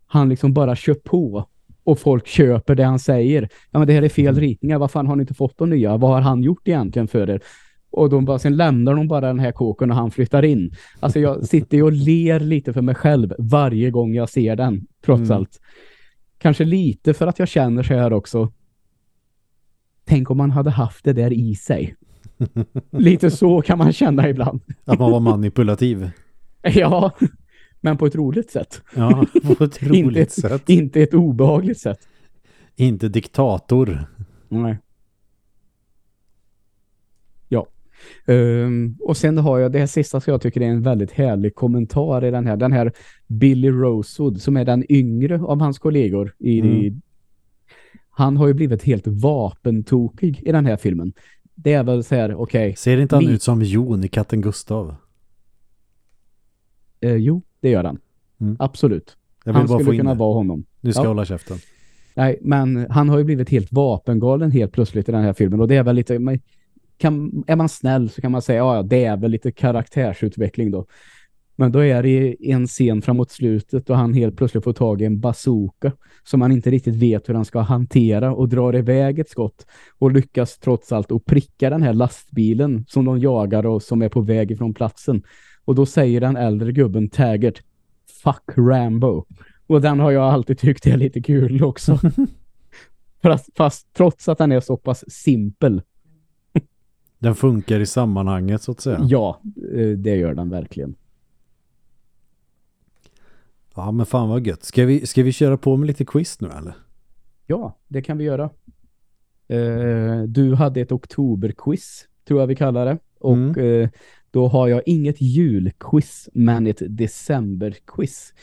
han liksom bara kör på och folk köper det han säger. Ja men det här är fel ritningar, vad fan har ni inte fått de nya? Vad har han gjort egentligen för er? Och de bara, sen lämnar de bara den här kåken och han flyttar in. Alltså jag sitter ju och ler lite för mig själv varje gång jag ser den, trots Mm. allt. Kanske lite för att jag känner så här också. Tänk om man hade haft det där i sig. Lite så kan man känna ibland. Att man var manipulativ. Ja, men på ett roligt sätt. Ja, på ett Inte roligt ett, sätt. inte ett obehagligt sätt. Inte diktator. Nej. Ja. Ehm, och sen har jag det här sista som jag tycker är en väldigt härlig kommentar i den här. Den här Billy Rosewood som är den yngre av hans kollegor. I, Mm. i, han har ju blivit helt vapentokig i den här filmen. Det är väl så här, okej. Ser inte han ut som Jon i Katten Gustav? eh, jo, det gör han. Mm. Absolut. Han skulle kunna det. vara honom. Nu ska Ja. jag hålla käften. Nej, men han har ju blivit helt vapengalen helt plötsligt i den här filmen och det är väl lite kan, är man snäll så kan man säga ja, det är väl lite karaktärsutveckling då. Men då är det en scen framåt slutet och han helt plötsligt får tag i en bazooka som han inte riktigt vet hur han ska hantera och drar iväg ett skott och lyckas trots allt att pricka den här lastbilen som de jagar och som är på väg ifrån platsen. Och då säger den äldre gubben Taggart Fuck Rambo. Och den har jag alltid tyckt är lite kul också. fast, fast trots att den är så pass simpel. Den funkar i sammanhanget så att säga. Ja, eh, det gör den verkligen. Ja men fan vad gött. Ska vi, ska vi köra på med lite quiz nu eller? Ja, det kan vi göra. Eh, du hade ett oktoberquiz, tror jag vi kallar det. Och Mm. eh, då har jag inget julquiz, men ett decemberquiz.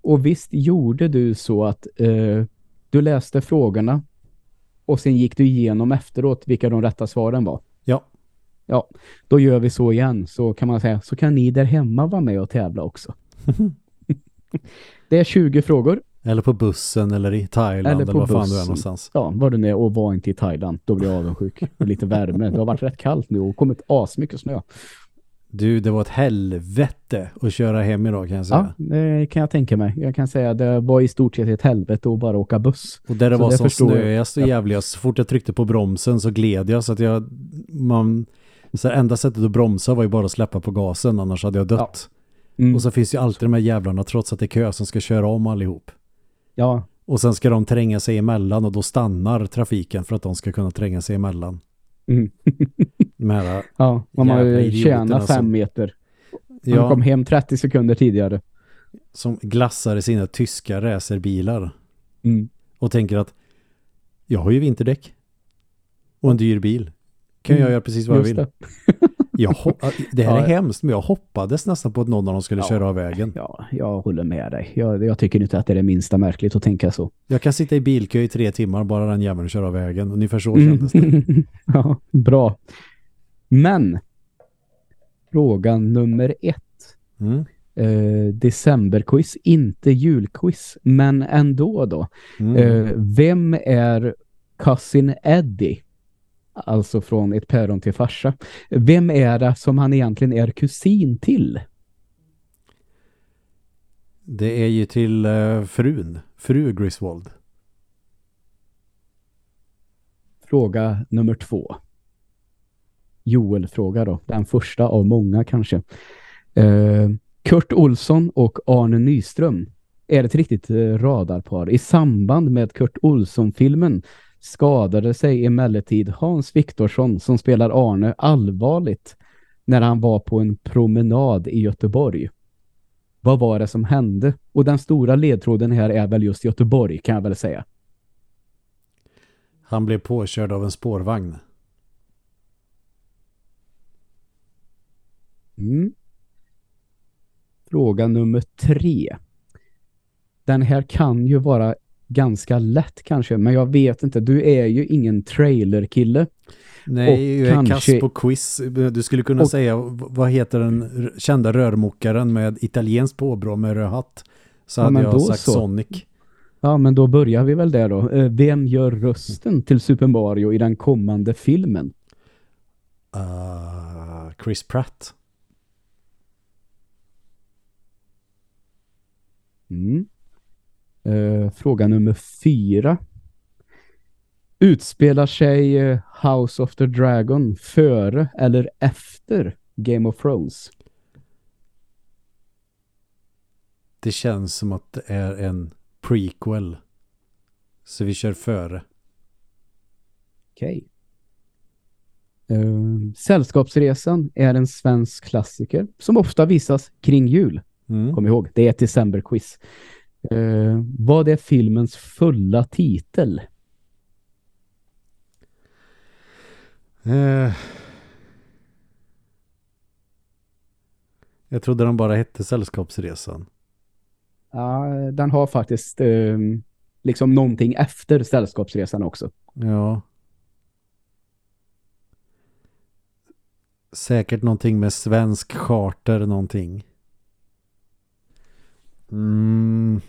Och visst gjorde du så att eh, du läste frågorna och sen gick du igenom efteråt vilka de rätta svaren var. Ja. Ja, då gör vi så igen. Så kan man säga, så kan ni där hemma vara med och tävla också. det är 20 frågor. Eller på bussen eller i Thailand Eller eller, på vad fan du är bussen. någonstans. Ja, var du ner och var inte i Thailand. Då blir jag avundsjuk. Och lite värme. Det har varit rätt kallt nu och kommit asmycket snö. Du, det var ett helvete att köra hem idag kan jag säga. Ja, det kan jag tänka mig. Jag kan säga att det var i stort sett ett helvete att bara åka buss. Och där det Så var det som snöigast och jävligast, så fort jag tryckte på bromsen så gled jag så att jag, man, så enda sättet att bromsa var ju bara att släppa på gasen, annars hade jag dött. Mm. Och så finns ju alltid de här jävlarna trots att det är kö som ska köra om allihop. Ja, Och sen ska de tränga sig emellan och då stannar trafiken för att de ska kunna tränga sig emellan. mm. Här, ja man har ju tjänat fem meter. Han ja, kom hem 30 sekunder tidigare. som glassar i sina tyska racerbilar Mm. och tänker att jag har ju vinterdäck och en dyr bil. Kan jag Mm, göra precis vad jag Just vill. det. Jag det här är ja. hemskt men jag hoppades nästan på att någon av dem skulle Ja. köra av vägen. Ja, jag håller med dig. Jag, jag tycker inte att det är det minsta märkligt att tänka så. Jag kan sitta i bilkö i tre timmar bara den jäveln kör av vägen. Ungefär så Mm. kändes det. ja, bra. Men fråga nummer ett. Mm. Eh, decemberquiz, inte julquiz, men ändå då. Mm. Eh, vem är Cousin Eddie? Alltså från ett päron till farsa. Vem är det som han egentligen är kusin till? Det är ju till eh, frun. Fru Griswold. Fråga nummer två. Joel-fråga då. Den första av många kanske. Eh, Kurt Olsson och Arne Nyström är ett riktigt eh, radarpar. I samband med Kurt Olsson-filmen skadade sig emellertid Hans Viktorsson som spelar Arne allvarligt när han var på en promenad i Göteborg. Vad var det som hände? Och den stora ledtråden här är väl just Göteborg kan jag väl säga. Han blev påkörd av en spårvagn. Mm. Fråga nummer tre. Den här kan ju vara ganska lätt kanske, men jag vet inte. Du är ju ingen trailerkille. Nej, jag är kanske- kass på quiz. Du skulle kunna Och- säga, vad heter den kända rörmokaren med italienskt påbrå med röd hatt? Så Ja, hade jag sagt så. Sonic. Ja, men då börjar vi väl där då. Eh, Vem gör rösten till Super Mario i den kommande filmen? Uh, Chris Pratt. Mm. Eh, fråga nummer fyra. Utspelar sig eh, House of the Dragon före eller efter Game of Thrones? Det känns som att det är en prequel. Så vi kör före. Okej. Eh, Sällskapsresan är en svensk klassiker som ofta visas kring jul. Mm. Kom ihåg, det är ett decemberquiz. Uh, vad är filmens fulla titel? Eh. Jag trodde de bara hette Sällskapsresan. Ja, den har faktiskt eh, liksom någonting efter Sällskapsresan också. Ja. Säkert någonting med svensk charter någonting. Mm.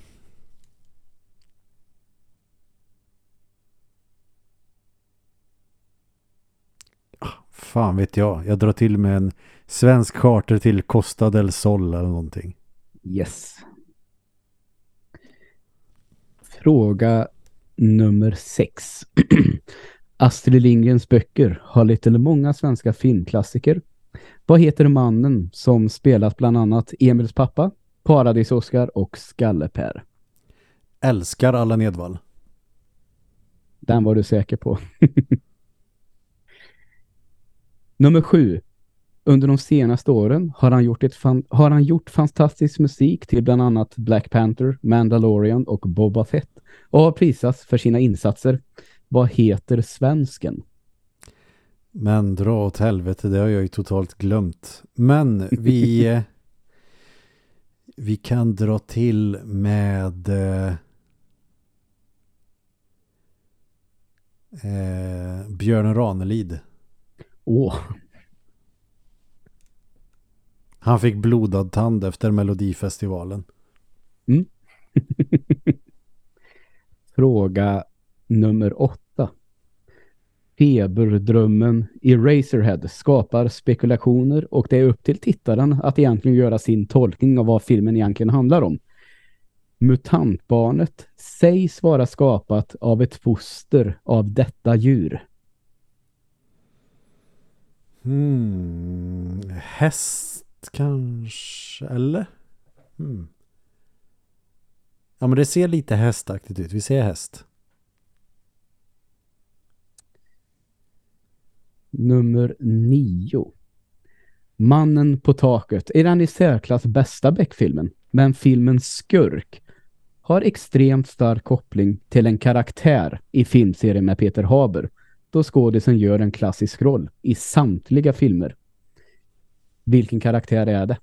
Fan vet jag. Jag drar till med en svensk charter till Costa del Sol eller någonting. Yes. Fråga nummer sex. Astrid Lindgrens böcker har lite eller många svenska filmklassiker. Vad heter mannen som spelat bland annat Emils pappa, Paradis-Oskar och Skalle-Per? Älskar alla Nedvall. Den var du säker på. Nummer sju. Under de senaste åren har han, gjort ett har han gjort fantastisk musik till bland annat Black Panther, Mandalorian och Boba Fett och har prisats för sina insatser. Vad heter svensken? Men dra åt helvete, det har jag ju totalt glömt. Men vi vi kan dra till med eh, eh, Björn Ranelid. Åh, Han fick blodad tand efter Melodifestivalen. Fråga nummer åtta. feberdrömmen Eraserhead skapar spekulationer och det är upp till tittaren att egentligen göra sin tolkning av vad filmen egentligen handlar om. Mutantbarnet sägs vara skapat av ett foster av detta djur. Hmm. Häst kanske, eller? Hmm. Ja men det ser lite hästaktigt ut. Vi ser häst. Nummer nio. Mannen på taket är den i särklass bästa Beck-filmen. Men filmens skurk har extremt stark koppling till en karaktär i filmserien med Peter Haber. Då skådisen gör en klassisk roll i samtliga filmer. Vilken karaktär är det?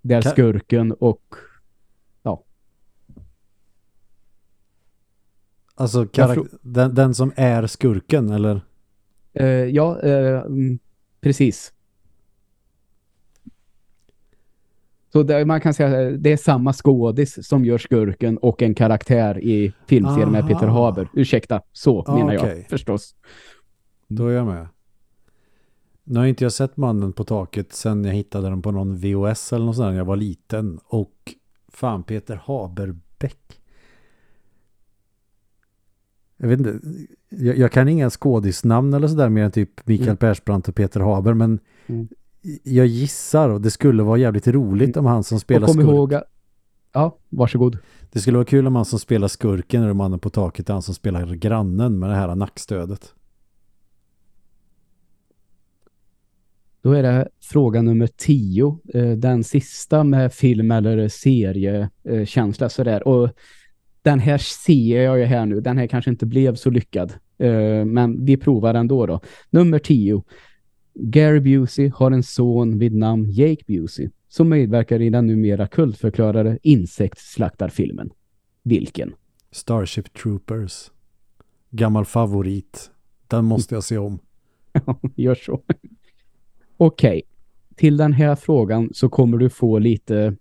Där Ka skurken och Alltså den, den som är skurken eller? Uh, ja, uh, precis. Så det, man kan säga att det är samma skådis som gör skurken och en karaktär i filmserien Aha. med Peter Haber. Ursäkta, så ah, menar okay. jag förstås. Då är jag med. Nu har inte jag sett mannen på taket sen jag hittade den på någon VOS eller något sånt när jag var liten. Och fan Peter Haberbäck. Jag vet inte, jag, jag kan inga skådisnamn eller sådär mer än typ Mikael mm. Persbrandt och Peter Haber men mm. Jag gissar och det skulle vara jävligt roligt om han som spelar skurken. Ihåg, ja, varsågod. Det skulle vara kul om han som spelar skurken eller mannen på taket är han som spelar grannen med det här nackstödet. Då är det fråga nummer tio. Eh, den sista med film eller seriekänsla sådär. Och den här ser jag ju här nu. Den här kanske inte blev så lyckad. Uh, men vi provar ändå då. Nummer 10. Gary Busey har en son vid namn Jake Busey som medverkar i den numera kultförklarade insektsslaktarfilmen. Vilken? Starship Troopers. Gammal favorit. Den måste jag se om. Ja, gör så. Okej. Okay. Till den här frågan så kommer du få lite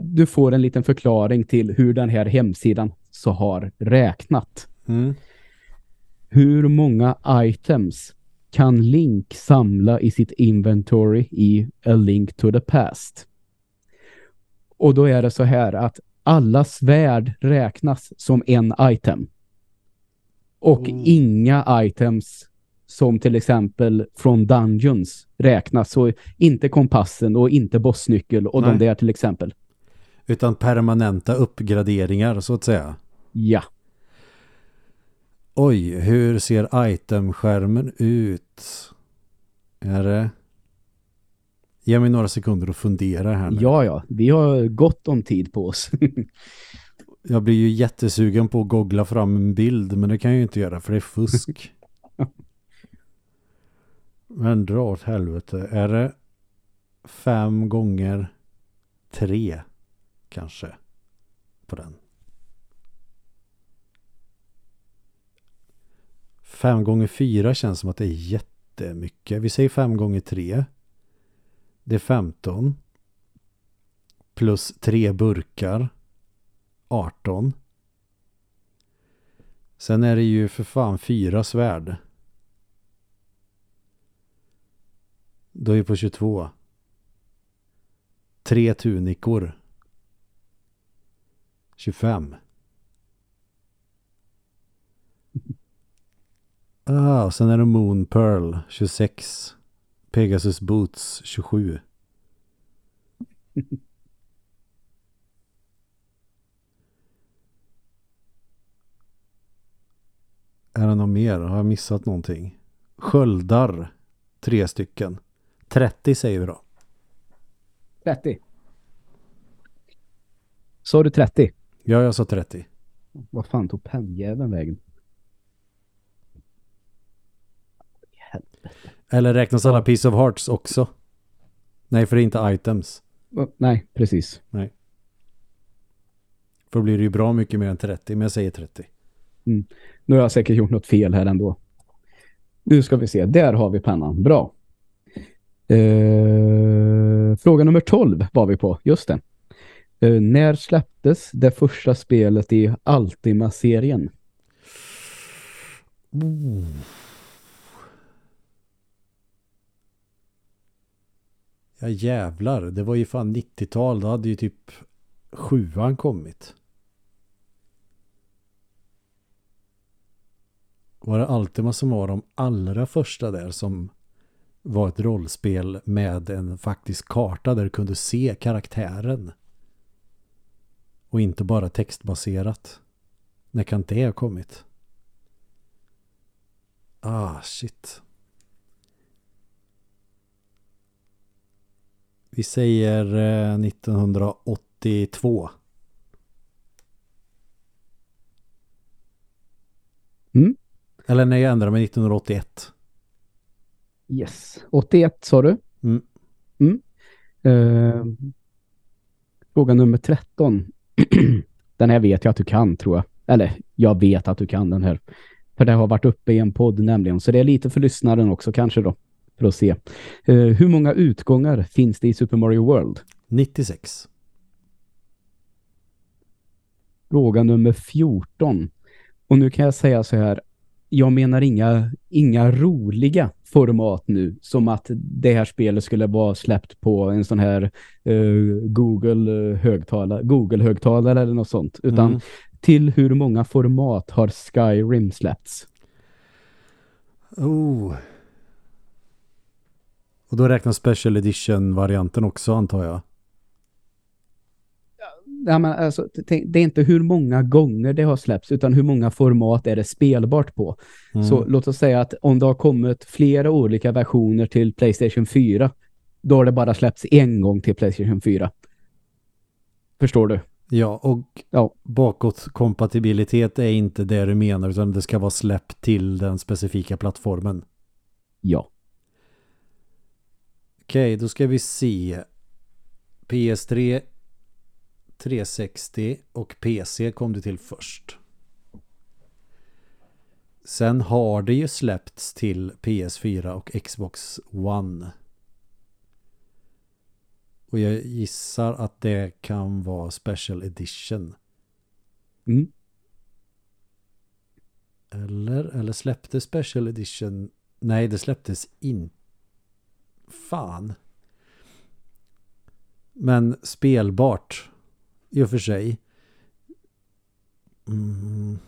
du får en liten förklaring till hur den här hemsidan så har räknat. Mm. Hur många items kan Link samla i sitt inventory i A Link to the Past? Och då är det så här att alla svärd räknas som en item. Och mm. inga items som till exempel från Dungeons räknas. Så inte kompassen och inte bossnyckel och Nej. de där till exempel. Utan permanenta uppgraderingar så att säga. Ja. Oj, hur ser itemskärmen ut? Är det... Ge mig några sekunder att fundera här nu. Ja, ja. Vi har gott om tid på oss. jag blir ju jättesugen på att googla fram en bild, men det kan jag ju inte göra för det är fusk. men dra åt helvete. Är det fem gånger tre kanske på den? Fem gånger fyra känns som att det är jättemycket. Vi säger fem gånger tre. Det är 15. Plus tre burkar. 18. Sen är det ju för fan fyra svärd. Då är vi på 22. Tre tunikor. 25. Ah, och sen är det Moon Pearl 26. Pegasus Boots 27. är det något mer? Har jag missat någonting? Sköldar. Tre stycken. 30 säger vi då. 30. Sa du 30? Ja, jag sa 30. Vad fan tog pennjäveln vägen? Eller räknas alla Piece of Hearts också? Nej, för det är inte items. Nej, precis. Nej. För då blir det ju bra mycket mer än 30, men jag säger 30. Mm. Nu har jag säkert gjort något fel här ändå. Nu ska vi se, där har vi pennan. Bra. Eh, fråga nummer 12 var vi på, just det. Eh, när släpptes det första spelet i Ultima-serien? Oh. Ja jävlar, det var ju fan 90-tal. Då hade ju typ sjuan kommit. Var det Altima som var de allra första där som var ett rollspel med en faktisk karta där du kunde se karaktären. Och inte bara textbaserat. När kan det ha kommit? Ah, shit. Vi säger eh, 1982. Mm. Eller nej, jag ändrar mig 1981. Yes. 81 sa du? Mm. Mm. Eh, fråga nummer 13. den här vet jag att du kan tror jag. Eller jag vet att du kan den här. För det har varit uppe i en podd nämligen. Så det är lite för lyssnaren också kanske då. För att se. Eh, hur många utgångar finns det i Super Mario World? 96. Fråga nummer 14. Och nu kan jag säga så här. Jag menar inga, inga roliga format nu. Som att det här spelet skulle vara släppt på en sån här eh, Google eh, högtalare, Google högtalare eller något sånt. Utan Mm. till hur många format har Skyrim släppts? Oh. Och då räknas Special Edition-varianten också antar jag. Ja, men alltså, det är inte hur många gånger det har släppts utan hur många format är det spelbart på. Mm. Så låt oss säga att om det har kommit flera olika versioner till Playstation 4 då har det bara släppts en gång till Playstation 4. Förstår du? Ja, och Ja. bakåtkompatibilitet är inte det du menar utan det ska vara släppt till den specifika plattformen. Ja. Okej, då ska vi se. PS3, 360 och PC kom det till först. Sen har det ju släppts till PS4 och Xbox One. Och jag gissar att det kan vara Special Edition. Mm. Eller, eller släppte Special Edition? Nej, det släpptes inte. Fan. Men spelbart. I och för sig. Mm.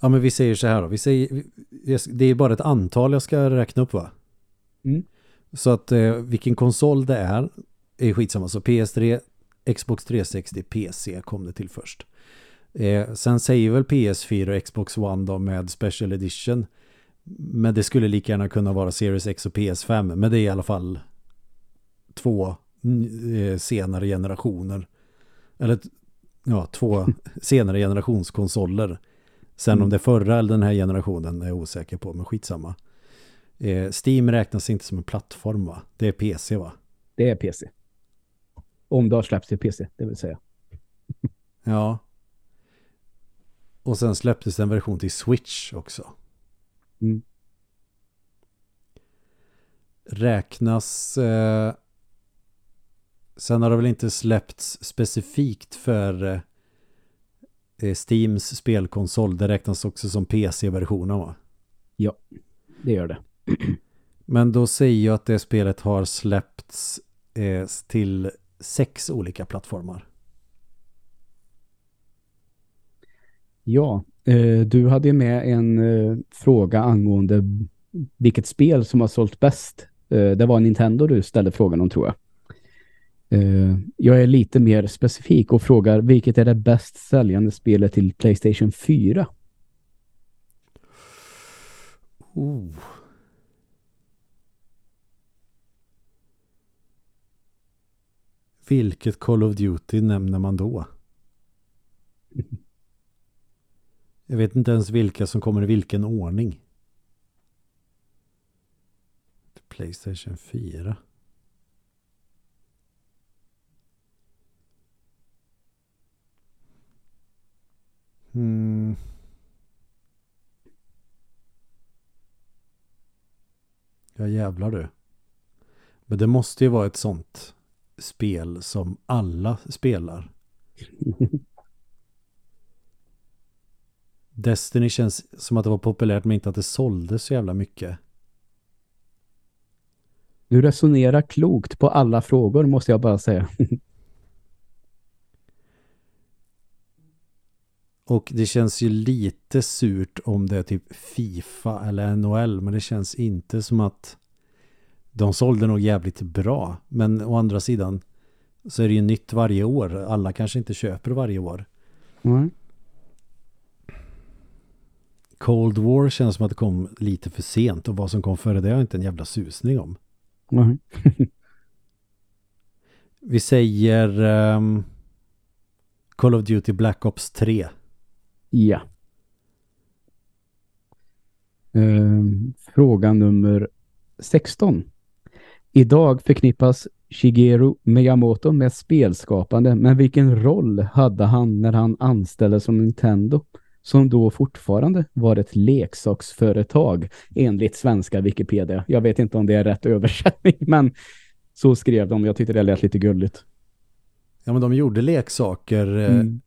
Ja, men vi säger så här då. Vi säger, det är bara ett antal jag ska räkna upp va? Mm. Så att eh, vilken konsol det är är skitsamma. Så PS3, Xbox 360, PC kom det till först. Eh, sen säger väl PS4 och Xbox One då med Special Edition. Men det skulle lika gärna kunna vara Series X och PS5. Men det är i alla fall två eh, senare generationer. Eller ja, två senare generationskonsoler. Sen Mm. om det är förra eller den här generationen är jag osäker på, men skitsamma. Eh, Steam räknas inte som en plattform va? Det är PC va? Det är PC. Om det har släppts till PC, det vill säga. Ja. Och sen släpptes en version till Switch också. Mm. Räknas... Eh, sen har det väl inte släppts specifikt för eh, eh, Steams spelkonsol. Det räknas också som PC-versionen va? Det gör det. Men då säger jag att det spelet har släppts eh, till sex olika plattformar. Ja, du hade ju med en eh, fråga angående vilket spel som har sålt bäst. Eh, det var Nintendo du ställde frågan om tror jag. Eh, jag är lite mer specifik och frågar vilket är det bäst säljande spelet till Playstation 4? Oh. Vilket Call of Duty nämner man då? Jag vet inte ens vilka som kommer i vilken ordning. Playstation 4. Mm. Ja jävlar du. Men det måste ju vara ett sånt spel som alla spelar. Destiny känns som att det var populärt men inte att det sålde så jävla mycket. Du resonerar klokt på alla frågor måste jag bara säga. Och det känns ju lite surt om det är typ FIFA eller NHL men det känns inte som att de sålde nog jävligt bra. Men å andra sidan så är det ju nytt varje år. Alla kanske inte köper varje år. Mm. Cold War känns som att det kom lite för sent och vad som kom före det har jag inte en jävla susning om. Mm. Vi säger um, Call of Duty Black Ops 3. Ja. Ehm, fråga nummer 16. Idag förknippas Shigeru Miyamoto med spelskapande, men vilken roll hade han när han anställdes som Nintendo, som då fortfarande var ett leksaksföretag enligt svenska Wikipedia. Jag vet inte om det är rätt översättning, men så skrev de. Jag tyckte det lät lite gulligt. Ja, men de gjorde leksaker eh, Mm.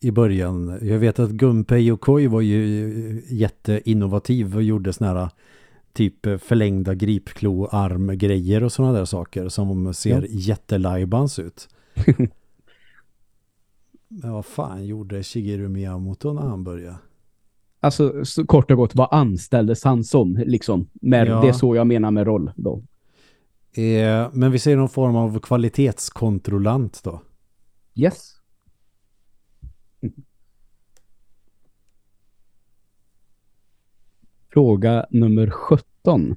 i början. Jag vet att Gunpei Yokoi var ju jätteinnovativ och gjorde såna här typ förlängda gripklo-armgrejer och sådana där saker som ser Ja. jättelajbans ut. Men vad fan gjorde Shigeru Miyamoto när han började? Alltså så kort och gott, vad anställdes han som? Liksom, med, Ja. Det är så jag menar med roll då. Eh, men vi säger någon form av kvalitetskontrollant då. Yes. Fråga nummer 17.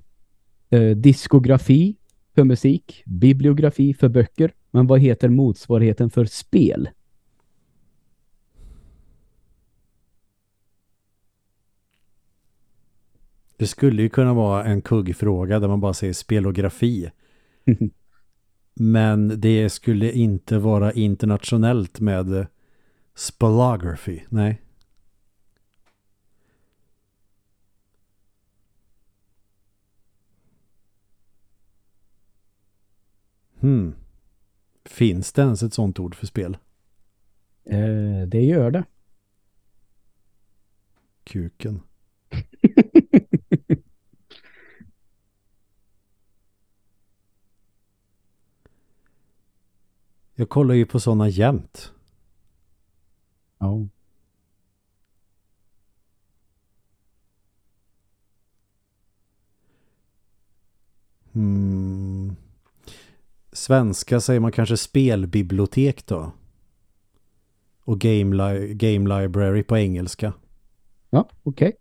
Eh, diskografi för musik, bibliografi för böcker. Men vad heter motsvarigheten för spel? Det skulle ju kunna vara en kuggfråga där man bara säger spelografi. Men det skulle inte vara internationellt med spelography. Nej. Hmm. Finns det ens ett sånt ord för spel? Eh, det gör det. Kuken. Jag kollar ju på sådana jämt. Ja. Hmm. Svenska säger man kanske spelbibliotek då. Och game, li- game library på engelska. Ja, okej.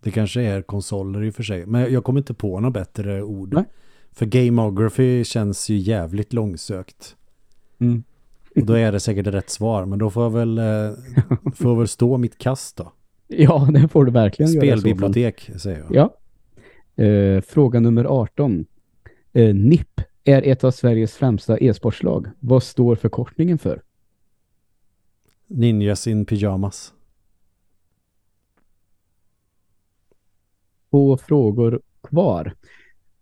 Det kanske är konsoler i och för sig. Men jag kommer inte på något bättre ord. Nej. För gameography känns ju jävligt långsökt. Mm. Och då är det säkert rätt svar. Men då får jag väl, eh, får jag väl stå mitt kast då. Ja, det får du verkligen. Spelbibliotek säger jag. Ja. Eh, fråga nummer 18. Eh, NIP är ett av Sveriges främsta e-sportslag. Vad står förkortningen för? Ninjas in pyjamas. Två frågor kvar.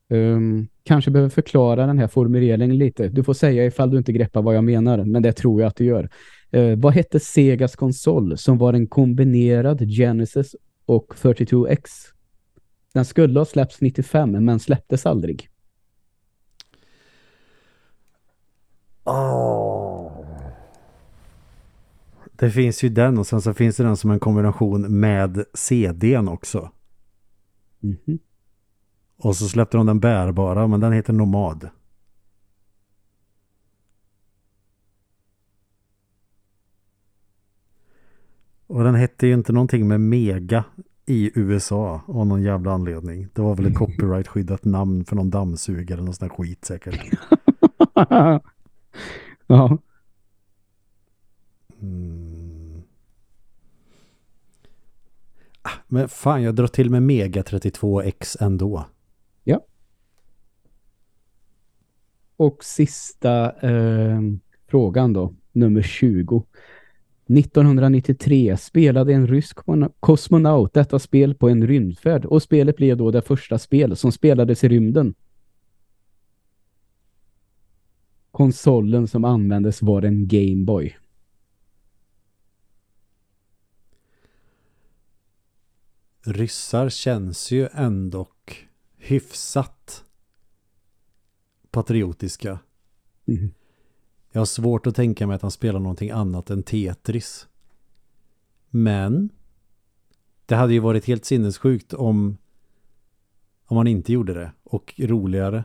Ehm, kanske behöver förklara den här formuleringen lite. Du får säga ifall du inte greppar vad jag menar, men det tror jag att du gör. Eh, vad hette Segas konsol som var en kombinerad Genesis och 32X? Den skulle ha släppts 95 men släpptes aldrig. Det finns ju den och sen så finns det den som en kombination med CDn också. Mhm. Och så släppte de den bärbara men den heter Nomad. Och den hette ju inte någonting med Mega i USA av någon jävla anledning. Det var väl ett copyright-skyddat namn för någon dammsugare eller någon sån där skit säkert. ja. Mm. Ah, Men fan, jag drar till med Mega 32X ändå. och sista eh, frågan då, nummer 20. 1993 spelade en rysk kosmonaut detta spel på en rymdfärd och spelet blev då det första spel som spelades i rymden. Konsolen som användes var en Gameboy. Ryssar känns ju ändå hyfsat patriotiska. Mm. Jag har svårt att tänka mig att han spelar någonting annat än Tetris. Men det hade ju varit helt sinnessjukt om om man inte gjorde det och roligare.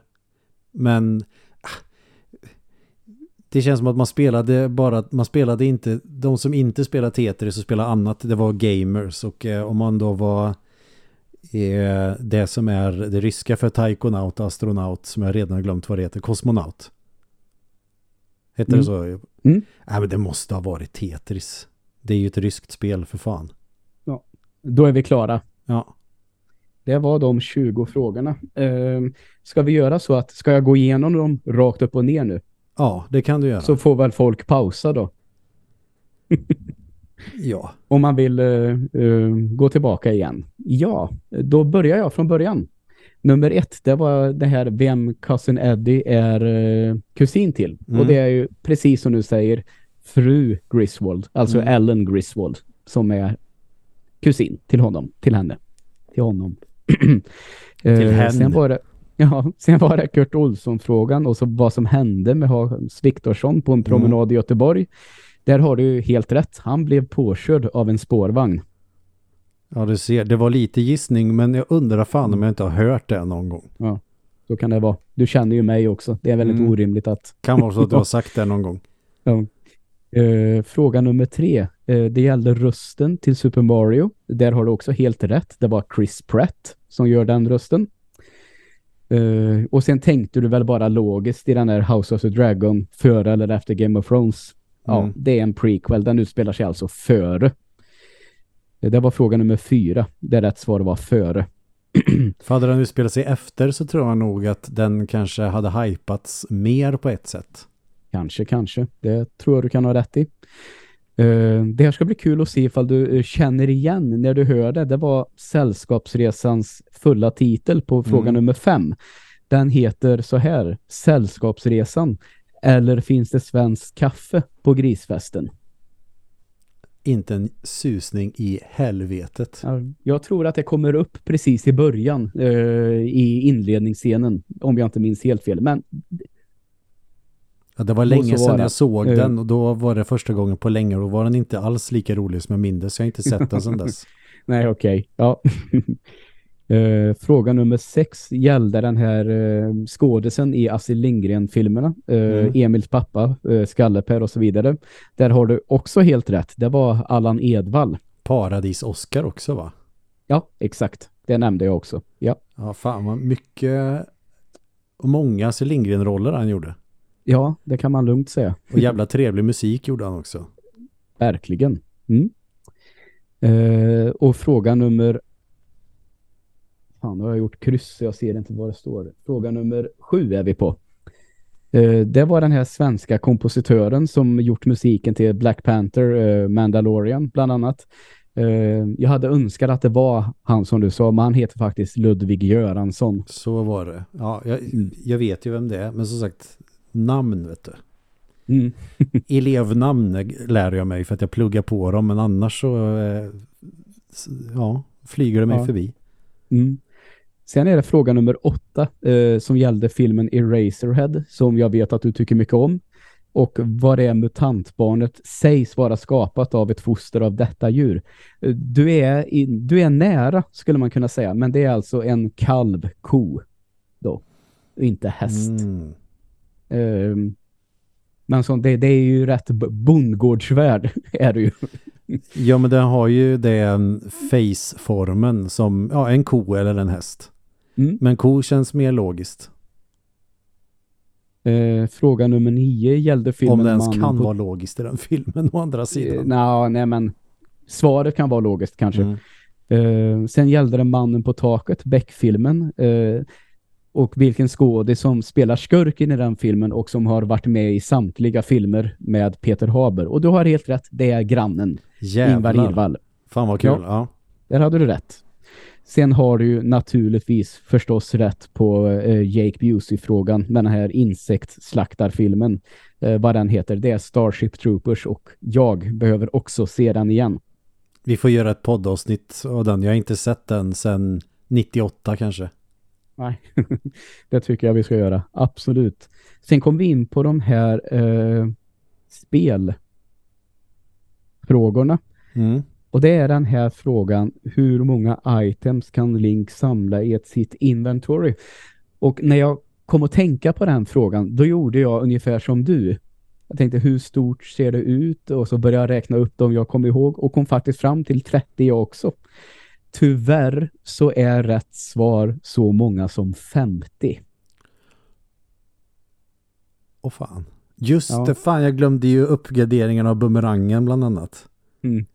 Men ah, det känns som att man spelade bara, man spelade inte, de som inte spelade Tetris och spelade annat, det var gamers och eh, om man då var eh, det som är det ryska för taikonaut, astronaut som jag redan har glömt vad det heter, kosmonaut. Heter Mm. det så? Mm. Nej men det måste ha varit Tetris. Det är ju ett ryskt spel för fan. Då är vi klara. Ja, Det var de 20 frågorna. Ehm, ska vi göra så att, ska jag gå igenom dem rakt upp och ner nu? ja det kan du göra. Så får väl folk pausa då. ja. Om man vill eh, eh, gå tillbaka igen. Ja, då börjar jag från början. Nummer ett, det var det här vem Cousin Eddie är eh, kusin till. Mm. Och det är ju precis som du säger fru Griswold, alltså Mm. Ellen Griswold, som är kusin till honom, till henne, till honom. Till henne. Sen var det, ja, sen var det Kurt Olsson-frågan och så vad som hände med Hans Viktorsson på en promenad i Göteborg. Där har du helt rätt. Han blev påkörd av en spårvagn. Ja, du ser. Det var lite gissning, men jag undrar fan om jag inte har hört det någon gång. Så kan det vara. Du känner ju mig också. Det är väldigt Mm. orimligt att... Kan vara så att du har sagt det någon gång. Ja. Eh, fråga nummer tre. Eh, det gällde rösten till Super Mario. Där har du också helt rätt. Det var Chris Pratt som gör den rösten. Eh, och sen tänkte du väl bara logiskt i den här House of the Dragon före eller efter Game of Thrones. Ja, Mm. det är en prequel. Den utspelar sig alltså före. Det var fråga nummer fyra. Det rätt svar var före. För hade den utspelat sig efter så tror jag nog att den kanske hade hypats mer på ett sätt. Kanske, kanske. Det tror jag du kan ha rätt i. Eh, det här ska bli kul att se ifall du eh, känner igen när du hör det. Det var Sällskapsresans fulla titel på fråga Mm. nummer fem. Den heter så här, Sällskapsresan. Eller finns det svensk kaffe på grisfesten? Inte en susning i helvetet. Ja, Jag tror att det kommer upp precis i början eh, i inledningsscenen, om jag inte minns helt fel. Men Ja, det var länge sedan jag såg Eh. den och då var det första gången på länge och då var den inte alls lika rolig som jag minns. Jag har inte sett den sedan dess. Nej, okej. Ja. Eh, fråga nummer sex gällde den här uh, skådisen i Astrid Lindgren-filmerna. Eh, Mm. Emils pappa, uh, Skalleper och så vidare. Där har du också helt rätt. Det var Allan Edwall. Paradis-Oscar också va? Ja, exakt. Det nämnde jag också. Ja, Ja, fan vad mycket och många Astrid Lindgren-roller han gjorde. ja det kan man lugnt säga. Och jävla trevlig musik gjorde han också. Verkligen. Mm. Eh, och fråga nummer... Fan, nu har jag gjort kryss så jag ser inte vad det står. Fråga nummer sju är vi på. Eh, det var den här svenska kompositören som gjort musiken till Black Panther, eh, Mandalorian bland annat. Eh, jag hade önskat att det var han som du sa, men han heter faktiskt Ludvig Göransson. Så var det. Ja, jag, Mm. jag vet ju vem det är. Men som sagt, namn vet du. Mm. Elevnamn lär jag mig för att jag pluggar på dem. Men annars så ja, flyger det mig Ja. förbi. Mm. Sen är det fråga nummer åtta eh, som gällde filmen Eraserhead som jag vet att du tycker mycket om. Och vad det är mutantbarnet sägs vara skapat av ett foster av detta djur. Eh, Du är, i, du är nära skulle man kunna säga, men det är alltså en kalv ko då, inte häst. Mm. Ehm, men så, det, det är ju rätt bondgårdsvärd är det ju. Ja, men den har ju den face-formen som ja, en ko eller en häst. Mm. Men ko känns mer logiskt. Eh, fråga nummer nio gällde filmen Om det ens kan på vara logiskt i den filmen å andra Eh, sidan. nja, nej men svaret kan vara logiskt kanske. Mm. Eh, sen gällde det Mannen på taket, Beck-filmen. Eh, och vilken skådis som spelar skurken i den filmen och som har varit med i samtliga filmer med Peter Haber. Och du har helt rätt, det är grannen, Ingvar Jävlar. Irvall. Fan vad kul. Ja. Ja. Där hade du rätt. Sen har du ju naturligtvis förstås rätt på eh, Jake Busey-frågan med den här insektslaktarfilmen. Eh, vad den heter, det är Starship Troopers och jag behöver också se den igen. Vi får göra ett poddavsnitt av den. Jag har inte sett den sedan 98 kanske. Nej, det tycker jag vi ska göra. Absolut. Sen kom vi in på de här eh, spelfrågorna. Mm. Och det är den här frågan, hur många items kan Link samla i ett sitt inventory? Och när jag kom att tänka på den frågan, då gjorde jag ungefär som du. Jag tänkte, hur stort ser det ut? Och så började jag räkna upp dem jag kom ihåg och kom faktiskt fram till 30 jag också. Tyvärr så är rätt svar så många som 50. Åh fan. Just Ja. det, fan jag glömde ju uppgraderingen av bumerangen bland annat. Mm.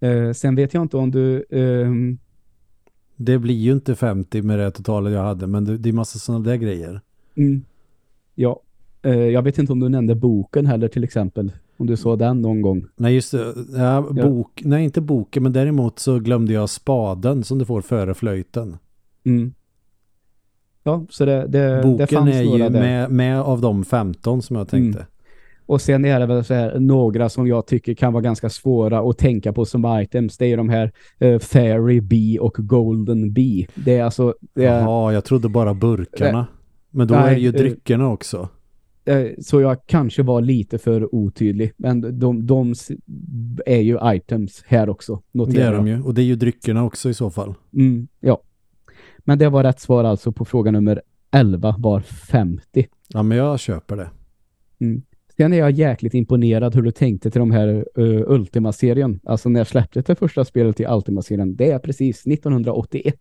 Eh, sen vet jag inte om du... ehm, Det blir ju inte 50 med det totala jag hade, men det, det är massa sådana där grejer. mm, ja, eh, jag vet inte om du nämnde boken heller till exempel. Om du sa den någon gång. Nej just det, ja, bok, nej inte boken men däremot så glömde jag spaden som du får före flöjten. Mm. Ja, så det, det, det Boken fanns är ju där. med, med av de 15 som jag tänkte. Och sen är det väl så här, några som jag tycker kan vara ganska svåra att tänka på som items. Det är de här eh, Fairy Bee och Golden Bee. Det är alltså... Det är, Jaha, jag trodde bara burkarna. Men då Nej, är det ju eh, dryckerna också. eh, så jag kanske var lite för otydlig. Men de, de är ju items här också. Det Notera. är de ju. Och det är ju dryckerna också i så fall. Mm, ja. Men det var rätt svar alltså på fråga nummer 11 var 50. Ja men jag köper det. Sen är jag jäkligt imponerad hur du tänkte till de här uh, Ultima-serien. Alltså när jag släppte det första spelet i Ultima-serien. Det är precis 1981.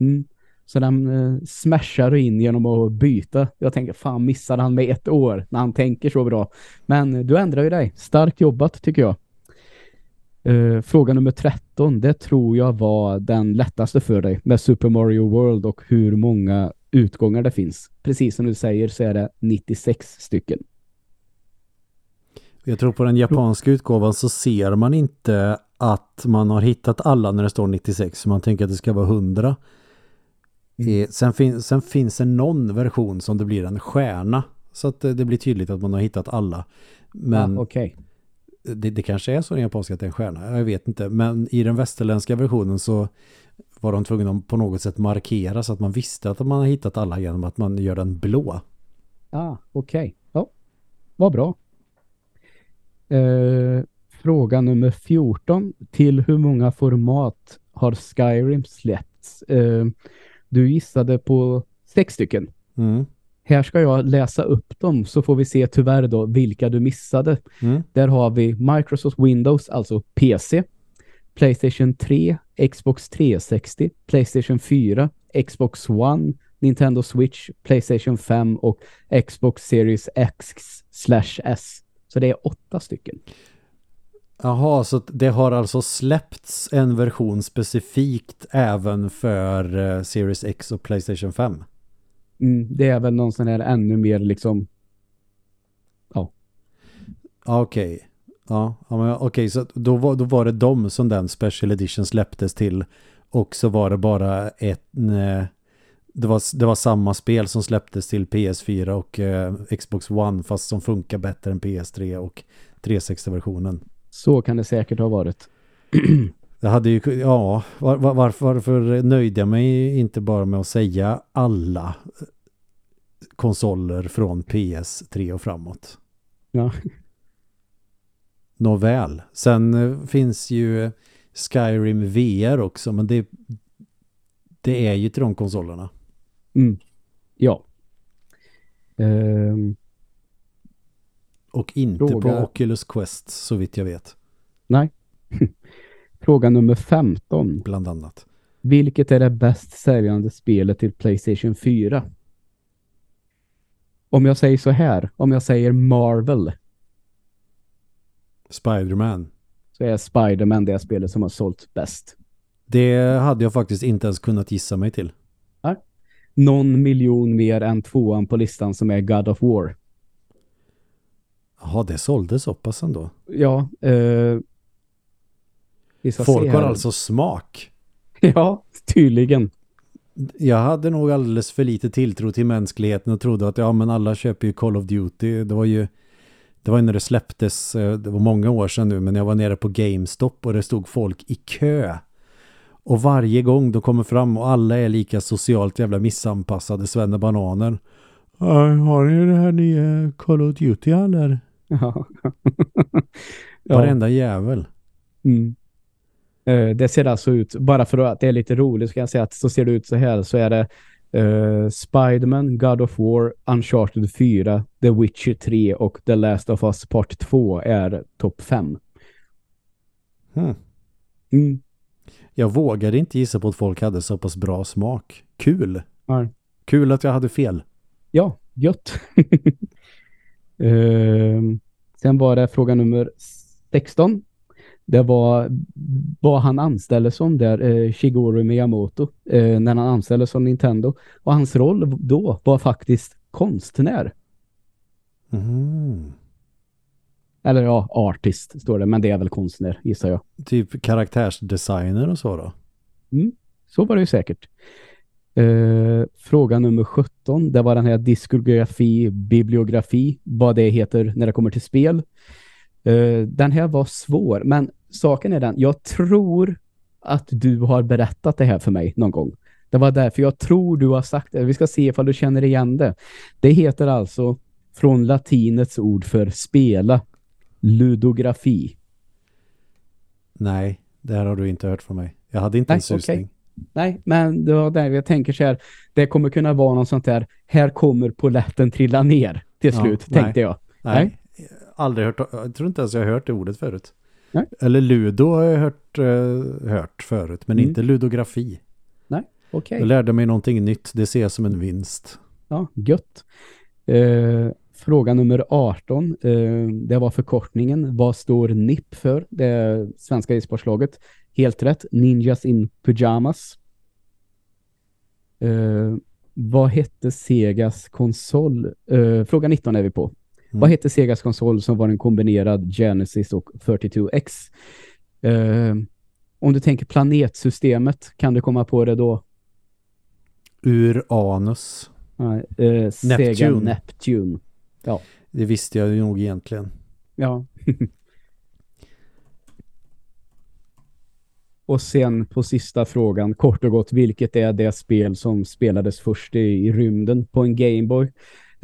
Mm. Så den uh, smashar in genom att byta. Jag tänker, fan missade han med ett år när han tänker så bra. Men du ändrar ju dig. Starkt jobbat tycker jag. Uh, fråga nummer 13, det tror jag var den lättaste för dig med Super Mario World och hur många utgångar det finns. Precis som du säger så är det 96 stycken. Jag tror på den japanska utgåvan så ser man inte att man har hittat alla när det står 96. Så man tänker att det ska vara 100. Eh, sen, fin sen finns det någon version som det blir en stjärna. Så att eh, det blir tydligt att man har hittat alla. Men ah, okej. det, det kanske är så i den japanska att det är en stjärna. Jag vet inte. Men i den västerländska versionen så var de tvungna att på något sätt markera så att man visste att man har hittat alla genom att man gör den blå. Ah, okej. Ja, vad bra. Eh, fråga nummer 14. Till hur många format har Skyrim släppts? Eh, du gissade på sex stycken. Mm. Här ska jag läsa upp dem så får vi se tyvärr då vilka du missade. Mm. Där har vi Microsoft Windows, alltså PC, Playstation 3, Xbox 360, Playstation 4, Xbox One, Nintendo Switch, Playstation 5 och Xbox Series X slash S. Så det är åtta stycken. Jaha, så det har alltså släppts en version specifikt även för eh, Series X och Playstation 5? Mm, det är väl någon sån här ännu mer liksom Ja, Okej. Ja, ja men okej, så då var, då var det de som den Special Edition släpptes till och så var det bara ett eh, det var, det var samma spel som släpptes till PS4 och eh, Xbox One fast som funkar bättre än PS3 och 360-versionen. så kan det säkert ha varit. Det hade ju, ja, var, var, varför, varför nöjde jag mig inte bara med att säga alla konsoler från PS3 och framåt? Ja. Nåväl. Sen eh, finns ju Skyrim VR också, men det, det är ju till de konsolerna. Mm. Ja. Ehm, Och inte Fråga. på Oculus Quest, så vitt jag vet, nej. Fråga nummer 15. bland annat. Vilket är det bäst säljande spelet till Playstation 4? Om jag säger så här, om jag säger Marvel Spider-Man. så är Spider-Man det spelet som har sålt bäst. Det hade jag faktiskt inte ens kunnat gissa mig till. Någon miljon mer än tvåan på listan som är God of War. Jaha, det sålde så pass ändå. Ja, eh, Folk har alltså smak. Ja, tydligen. Jag hade nog alldeles för lite tilltro till mänskligheten och trodde att ja men alla köper ju Call of Duty. Det var ju Det var när det släpptes, eh, det var många år sedan nu, men jag var nere på GameStop och det stod folk i kö. Och varje gång de kommer fram och alla är lika socialt jävla missanpassade svennebananer. Har ni det här nya Call of Duty eller? Ja. Varenda jävel. Mm. Eh, det ser alltså ut, bara för att det är lite roligt så kan jag säga att så ser det ut så här så är det uh, Spiderman, God of War, Uncharted 4, The Witcher 3 och The Last of Us Part 2 är topp 5. Hmm. Mm. Jag vågade inte gissa på att folk hade så pass bra smak. Kul. Ja. Kul att jag hade fel. Ja, gött. uh, sen var det fråga nummer 16. Det var vad han anställde som där, eh, Shigeru Miyamoto, eh, när han anställdes som Nintendo. Och hans roll då var faktiskt konstnär. Mm. Eller ja, artist står det, men det är väl konstnär, gissar jag. Typ karaktärsdesigner och så då? Mm, så var det ju säkert. Eh, fråga nummer 17, det var den här diskografi, bibliografi, vad det heter när det kommer till spel. Uh, den här var svår, men saken är den, jag tror att du har berättat det här för mig någon gång. Det var därför jag tror du har sagt det. Vi ska se ifall du känner igen det. Det heter alltså från latinets ord för spela, ludografi. Nej, det här har du inte hört från mig. Jag hade inte Nej, en susning. Okay. Nej, men det var där jag tänker så här, det kommer kunna vara något sånt där, här kommer poletten trilla ner till slut, ja, tänkte jag. Nej. nej aldrig hört, jag tror inte ens jag har hört det ordet förut. Nej. Eller ludo har jag hört, uh, hört förut, men mm. inte ludografi. Nej, okej. Okay. Jag lärde mig någonting nytt, det ser jag som en vinst. Ja, gött. Uh, fråga nummer 18, uh, det var förkortningen. Vad står NIP för? Det svenska e-sportslaget. Helt rätt, Ninjas in Pyjamas. vad hette Segas konsol? fråga 19 är vi på. Mm. Vad hette Segas konsol som var en kombinerad Genesis och 32X? Uh, om du tänker planetsystemet, kan du komma på det då? Uranus. Uh, Sega Neptune. Neptune. Ja. Det visste jag nog egentligen. Ja. och sen på sista frågan, kort och gott, vilket är det spel som spelades först i, i rymden på en Gameboy?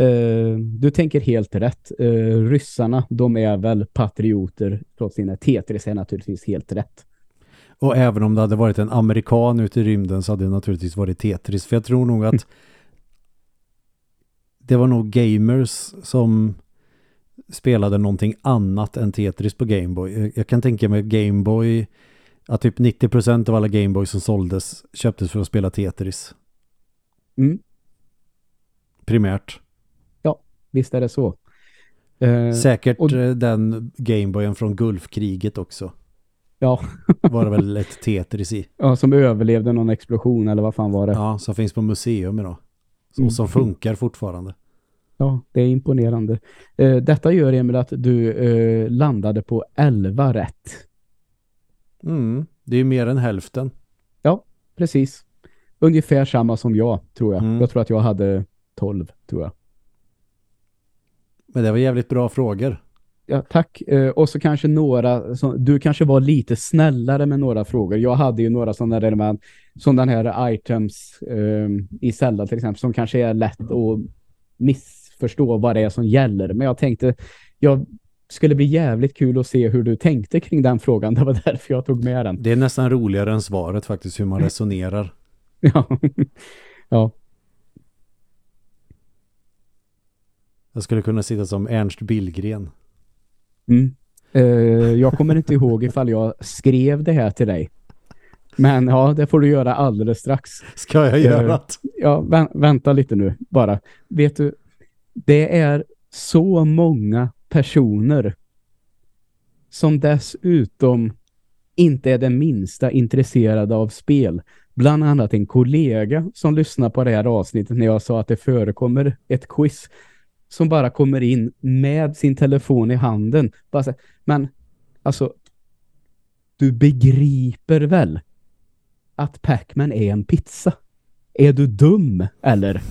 Uh, du tänker helt rätt. Uh, ryssarna, de är väl patrioter trots sina Tetris är naturligtvis helt rätt. Och även om det hade varit en amerikan ute i rymden så hade det naturligtvis varit Tetris. För jag tror nog att det var nog gamers som spelade någonting annat än Tetris på Gameboy. Jag kan tänka mig Gameboy att typ 90% av alla Gameboy som såldes köptes för att spela Tetris. Mm. Primärt. Visst är det så. Eh, Säkert och, eh, den Gameboyen från Gulfkriget också. Ja. var det väl ett Tetris i. Ja, som överlevde någon explosion eller vad fan var det? Ja, som finns på museum idag. Och mm. som funkar fortfarande. Ja, det är imponerande. Eh, detta gör Emil att du eh, landade på 11 rätt. Mm, det är mer än hälften. Ja, precis. Ungefär samma som jag, tror jag. Mm. Jag tror att jag hade 12, tror jag. Men det var jävligt bra frågor. Ja, tack. Eh, och så kanske några, du kanske var lite snällare med några frågor. Jag hade ju några sådana där som den här items eh, i Zelda till exempel, som kanske är lätt att missförstå vad det är som gäller. Men jag tänkte, jag skulle bli jävligt kul att se hur du tänkte kring den frågan. Det var därför jag tog med den. Det är nästan roligare än svaret faktiskt, hur man resonerar. ja. ja. Jag skulle kunna sitta som Ernst Billgren. Mm. Uh, jag kommer inte ihåg ifall jag skrev det här till dig. Men ja, det får du göra alldeles strax. Ska jag göra det? Uh, ja, vä vänta lite nu bara. Vet du, det är så många personer som dessutom inte är det minsta intresserade av spel. Bland annat en kollega som lyssnar på det här avsnittet när jag sa att det förekommer ett quiz som bara kommer in med sin telefon i handen. Bara så, men alltså du begriper väl att Pac-Man är en pizza? Är du dum, eller?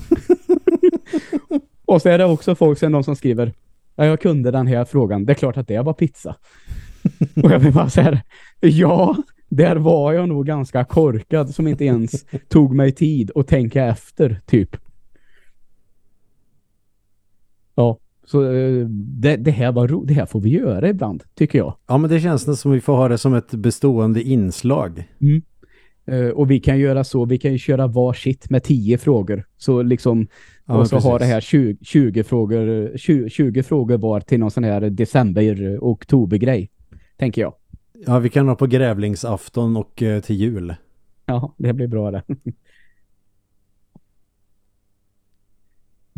och så är det också folk sen de som skriver Ja, jag kunde den här frågan. Det är klart att det var pizza. och jag vill bara säga ja, där var jag nog ganska korkad som inte ens tog mig tid att tänka efter, typ. Ja, så eh, det, det, här var ro det här får vi göra ibland, tycker jag. Ja, men det känns som vi får ha det som ett bestående inslag. Mm. Uh, och vi kan göra så, vi kan ju köra var sitt med tio frågor. Så liksom, ja, och så precis. har det här 20, 20, frågor 20, 20 frågor var till någon sån här december-oktober-grej, tänker jag. Ja, vi kan ha på grävlingsafton och uh, till jul. Ja, det blir bra det.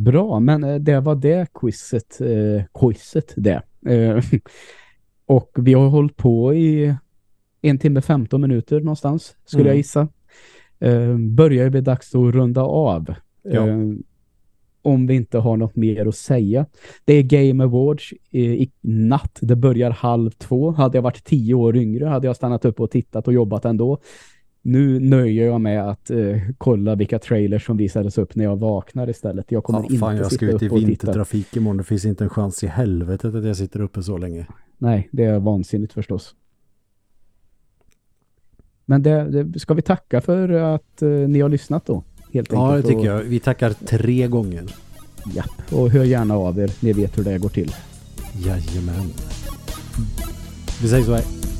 Bra, men uh, det var det quizet, quizet det. och vi har hållit på i en timme 15 minuter någonstans, skulle mm. jag gissa. Uh, börjar ju bli dags att runda av. Ja. Uh, om vi inte har något mer att säga. Det är Game Awards i, i, natt. Det börjar halv två. Hade jag varit tio år yngre hade jag stannat upp och tittat och jobbat ändå. Nu nöjer jag med att uh, kolla vilka trailers som visades upp när jag vaknar istället. Jag kommer ja, fan, inte jag ska ut i vintertrafik imorgon. Det finns inte en chans i helvetet att jag sitter uppe så länge. Nej, det är vansinnigt förstås. Men det, det, ska vi tacka för att uh, ni har lyssat då? Helt ja, det tycker och, jag. Vi tackar tre gånger. Ja, och hör gärna av er. Ni vet hur det går till. Jajamän. Vi säger så här.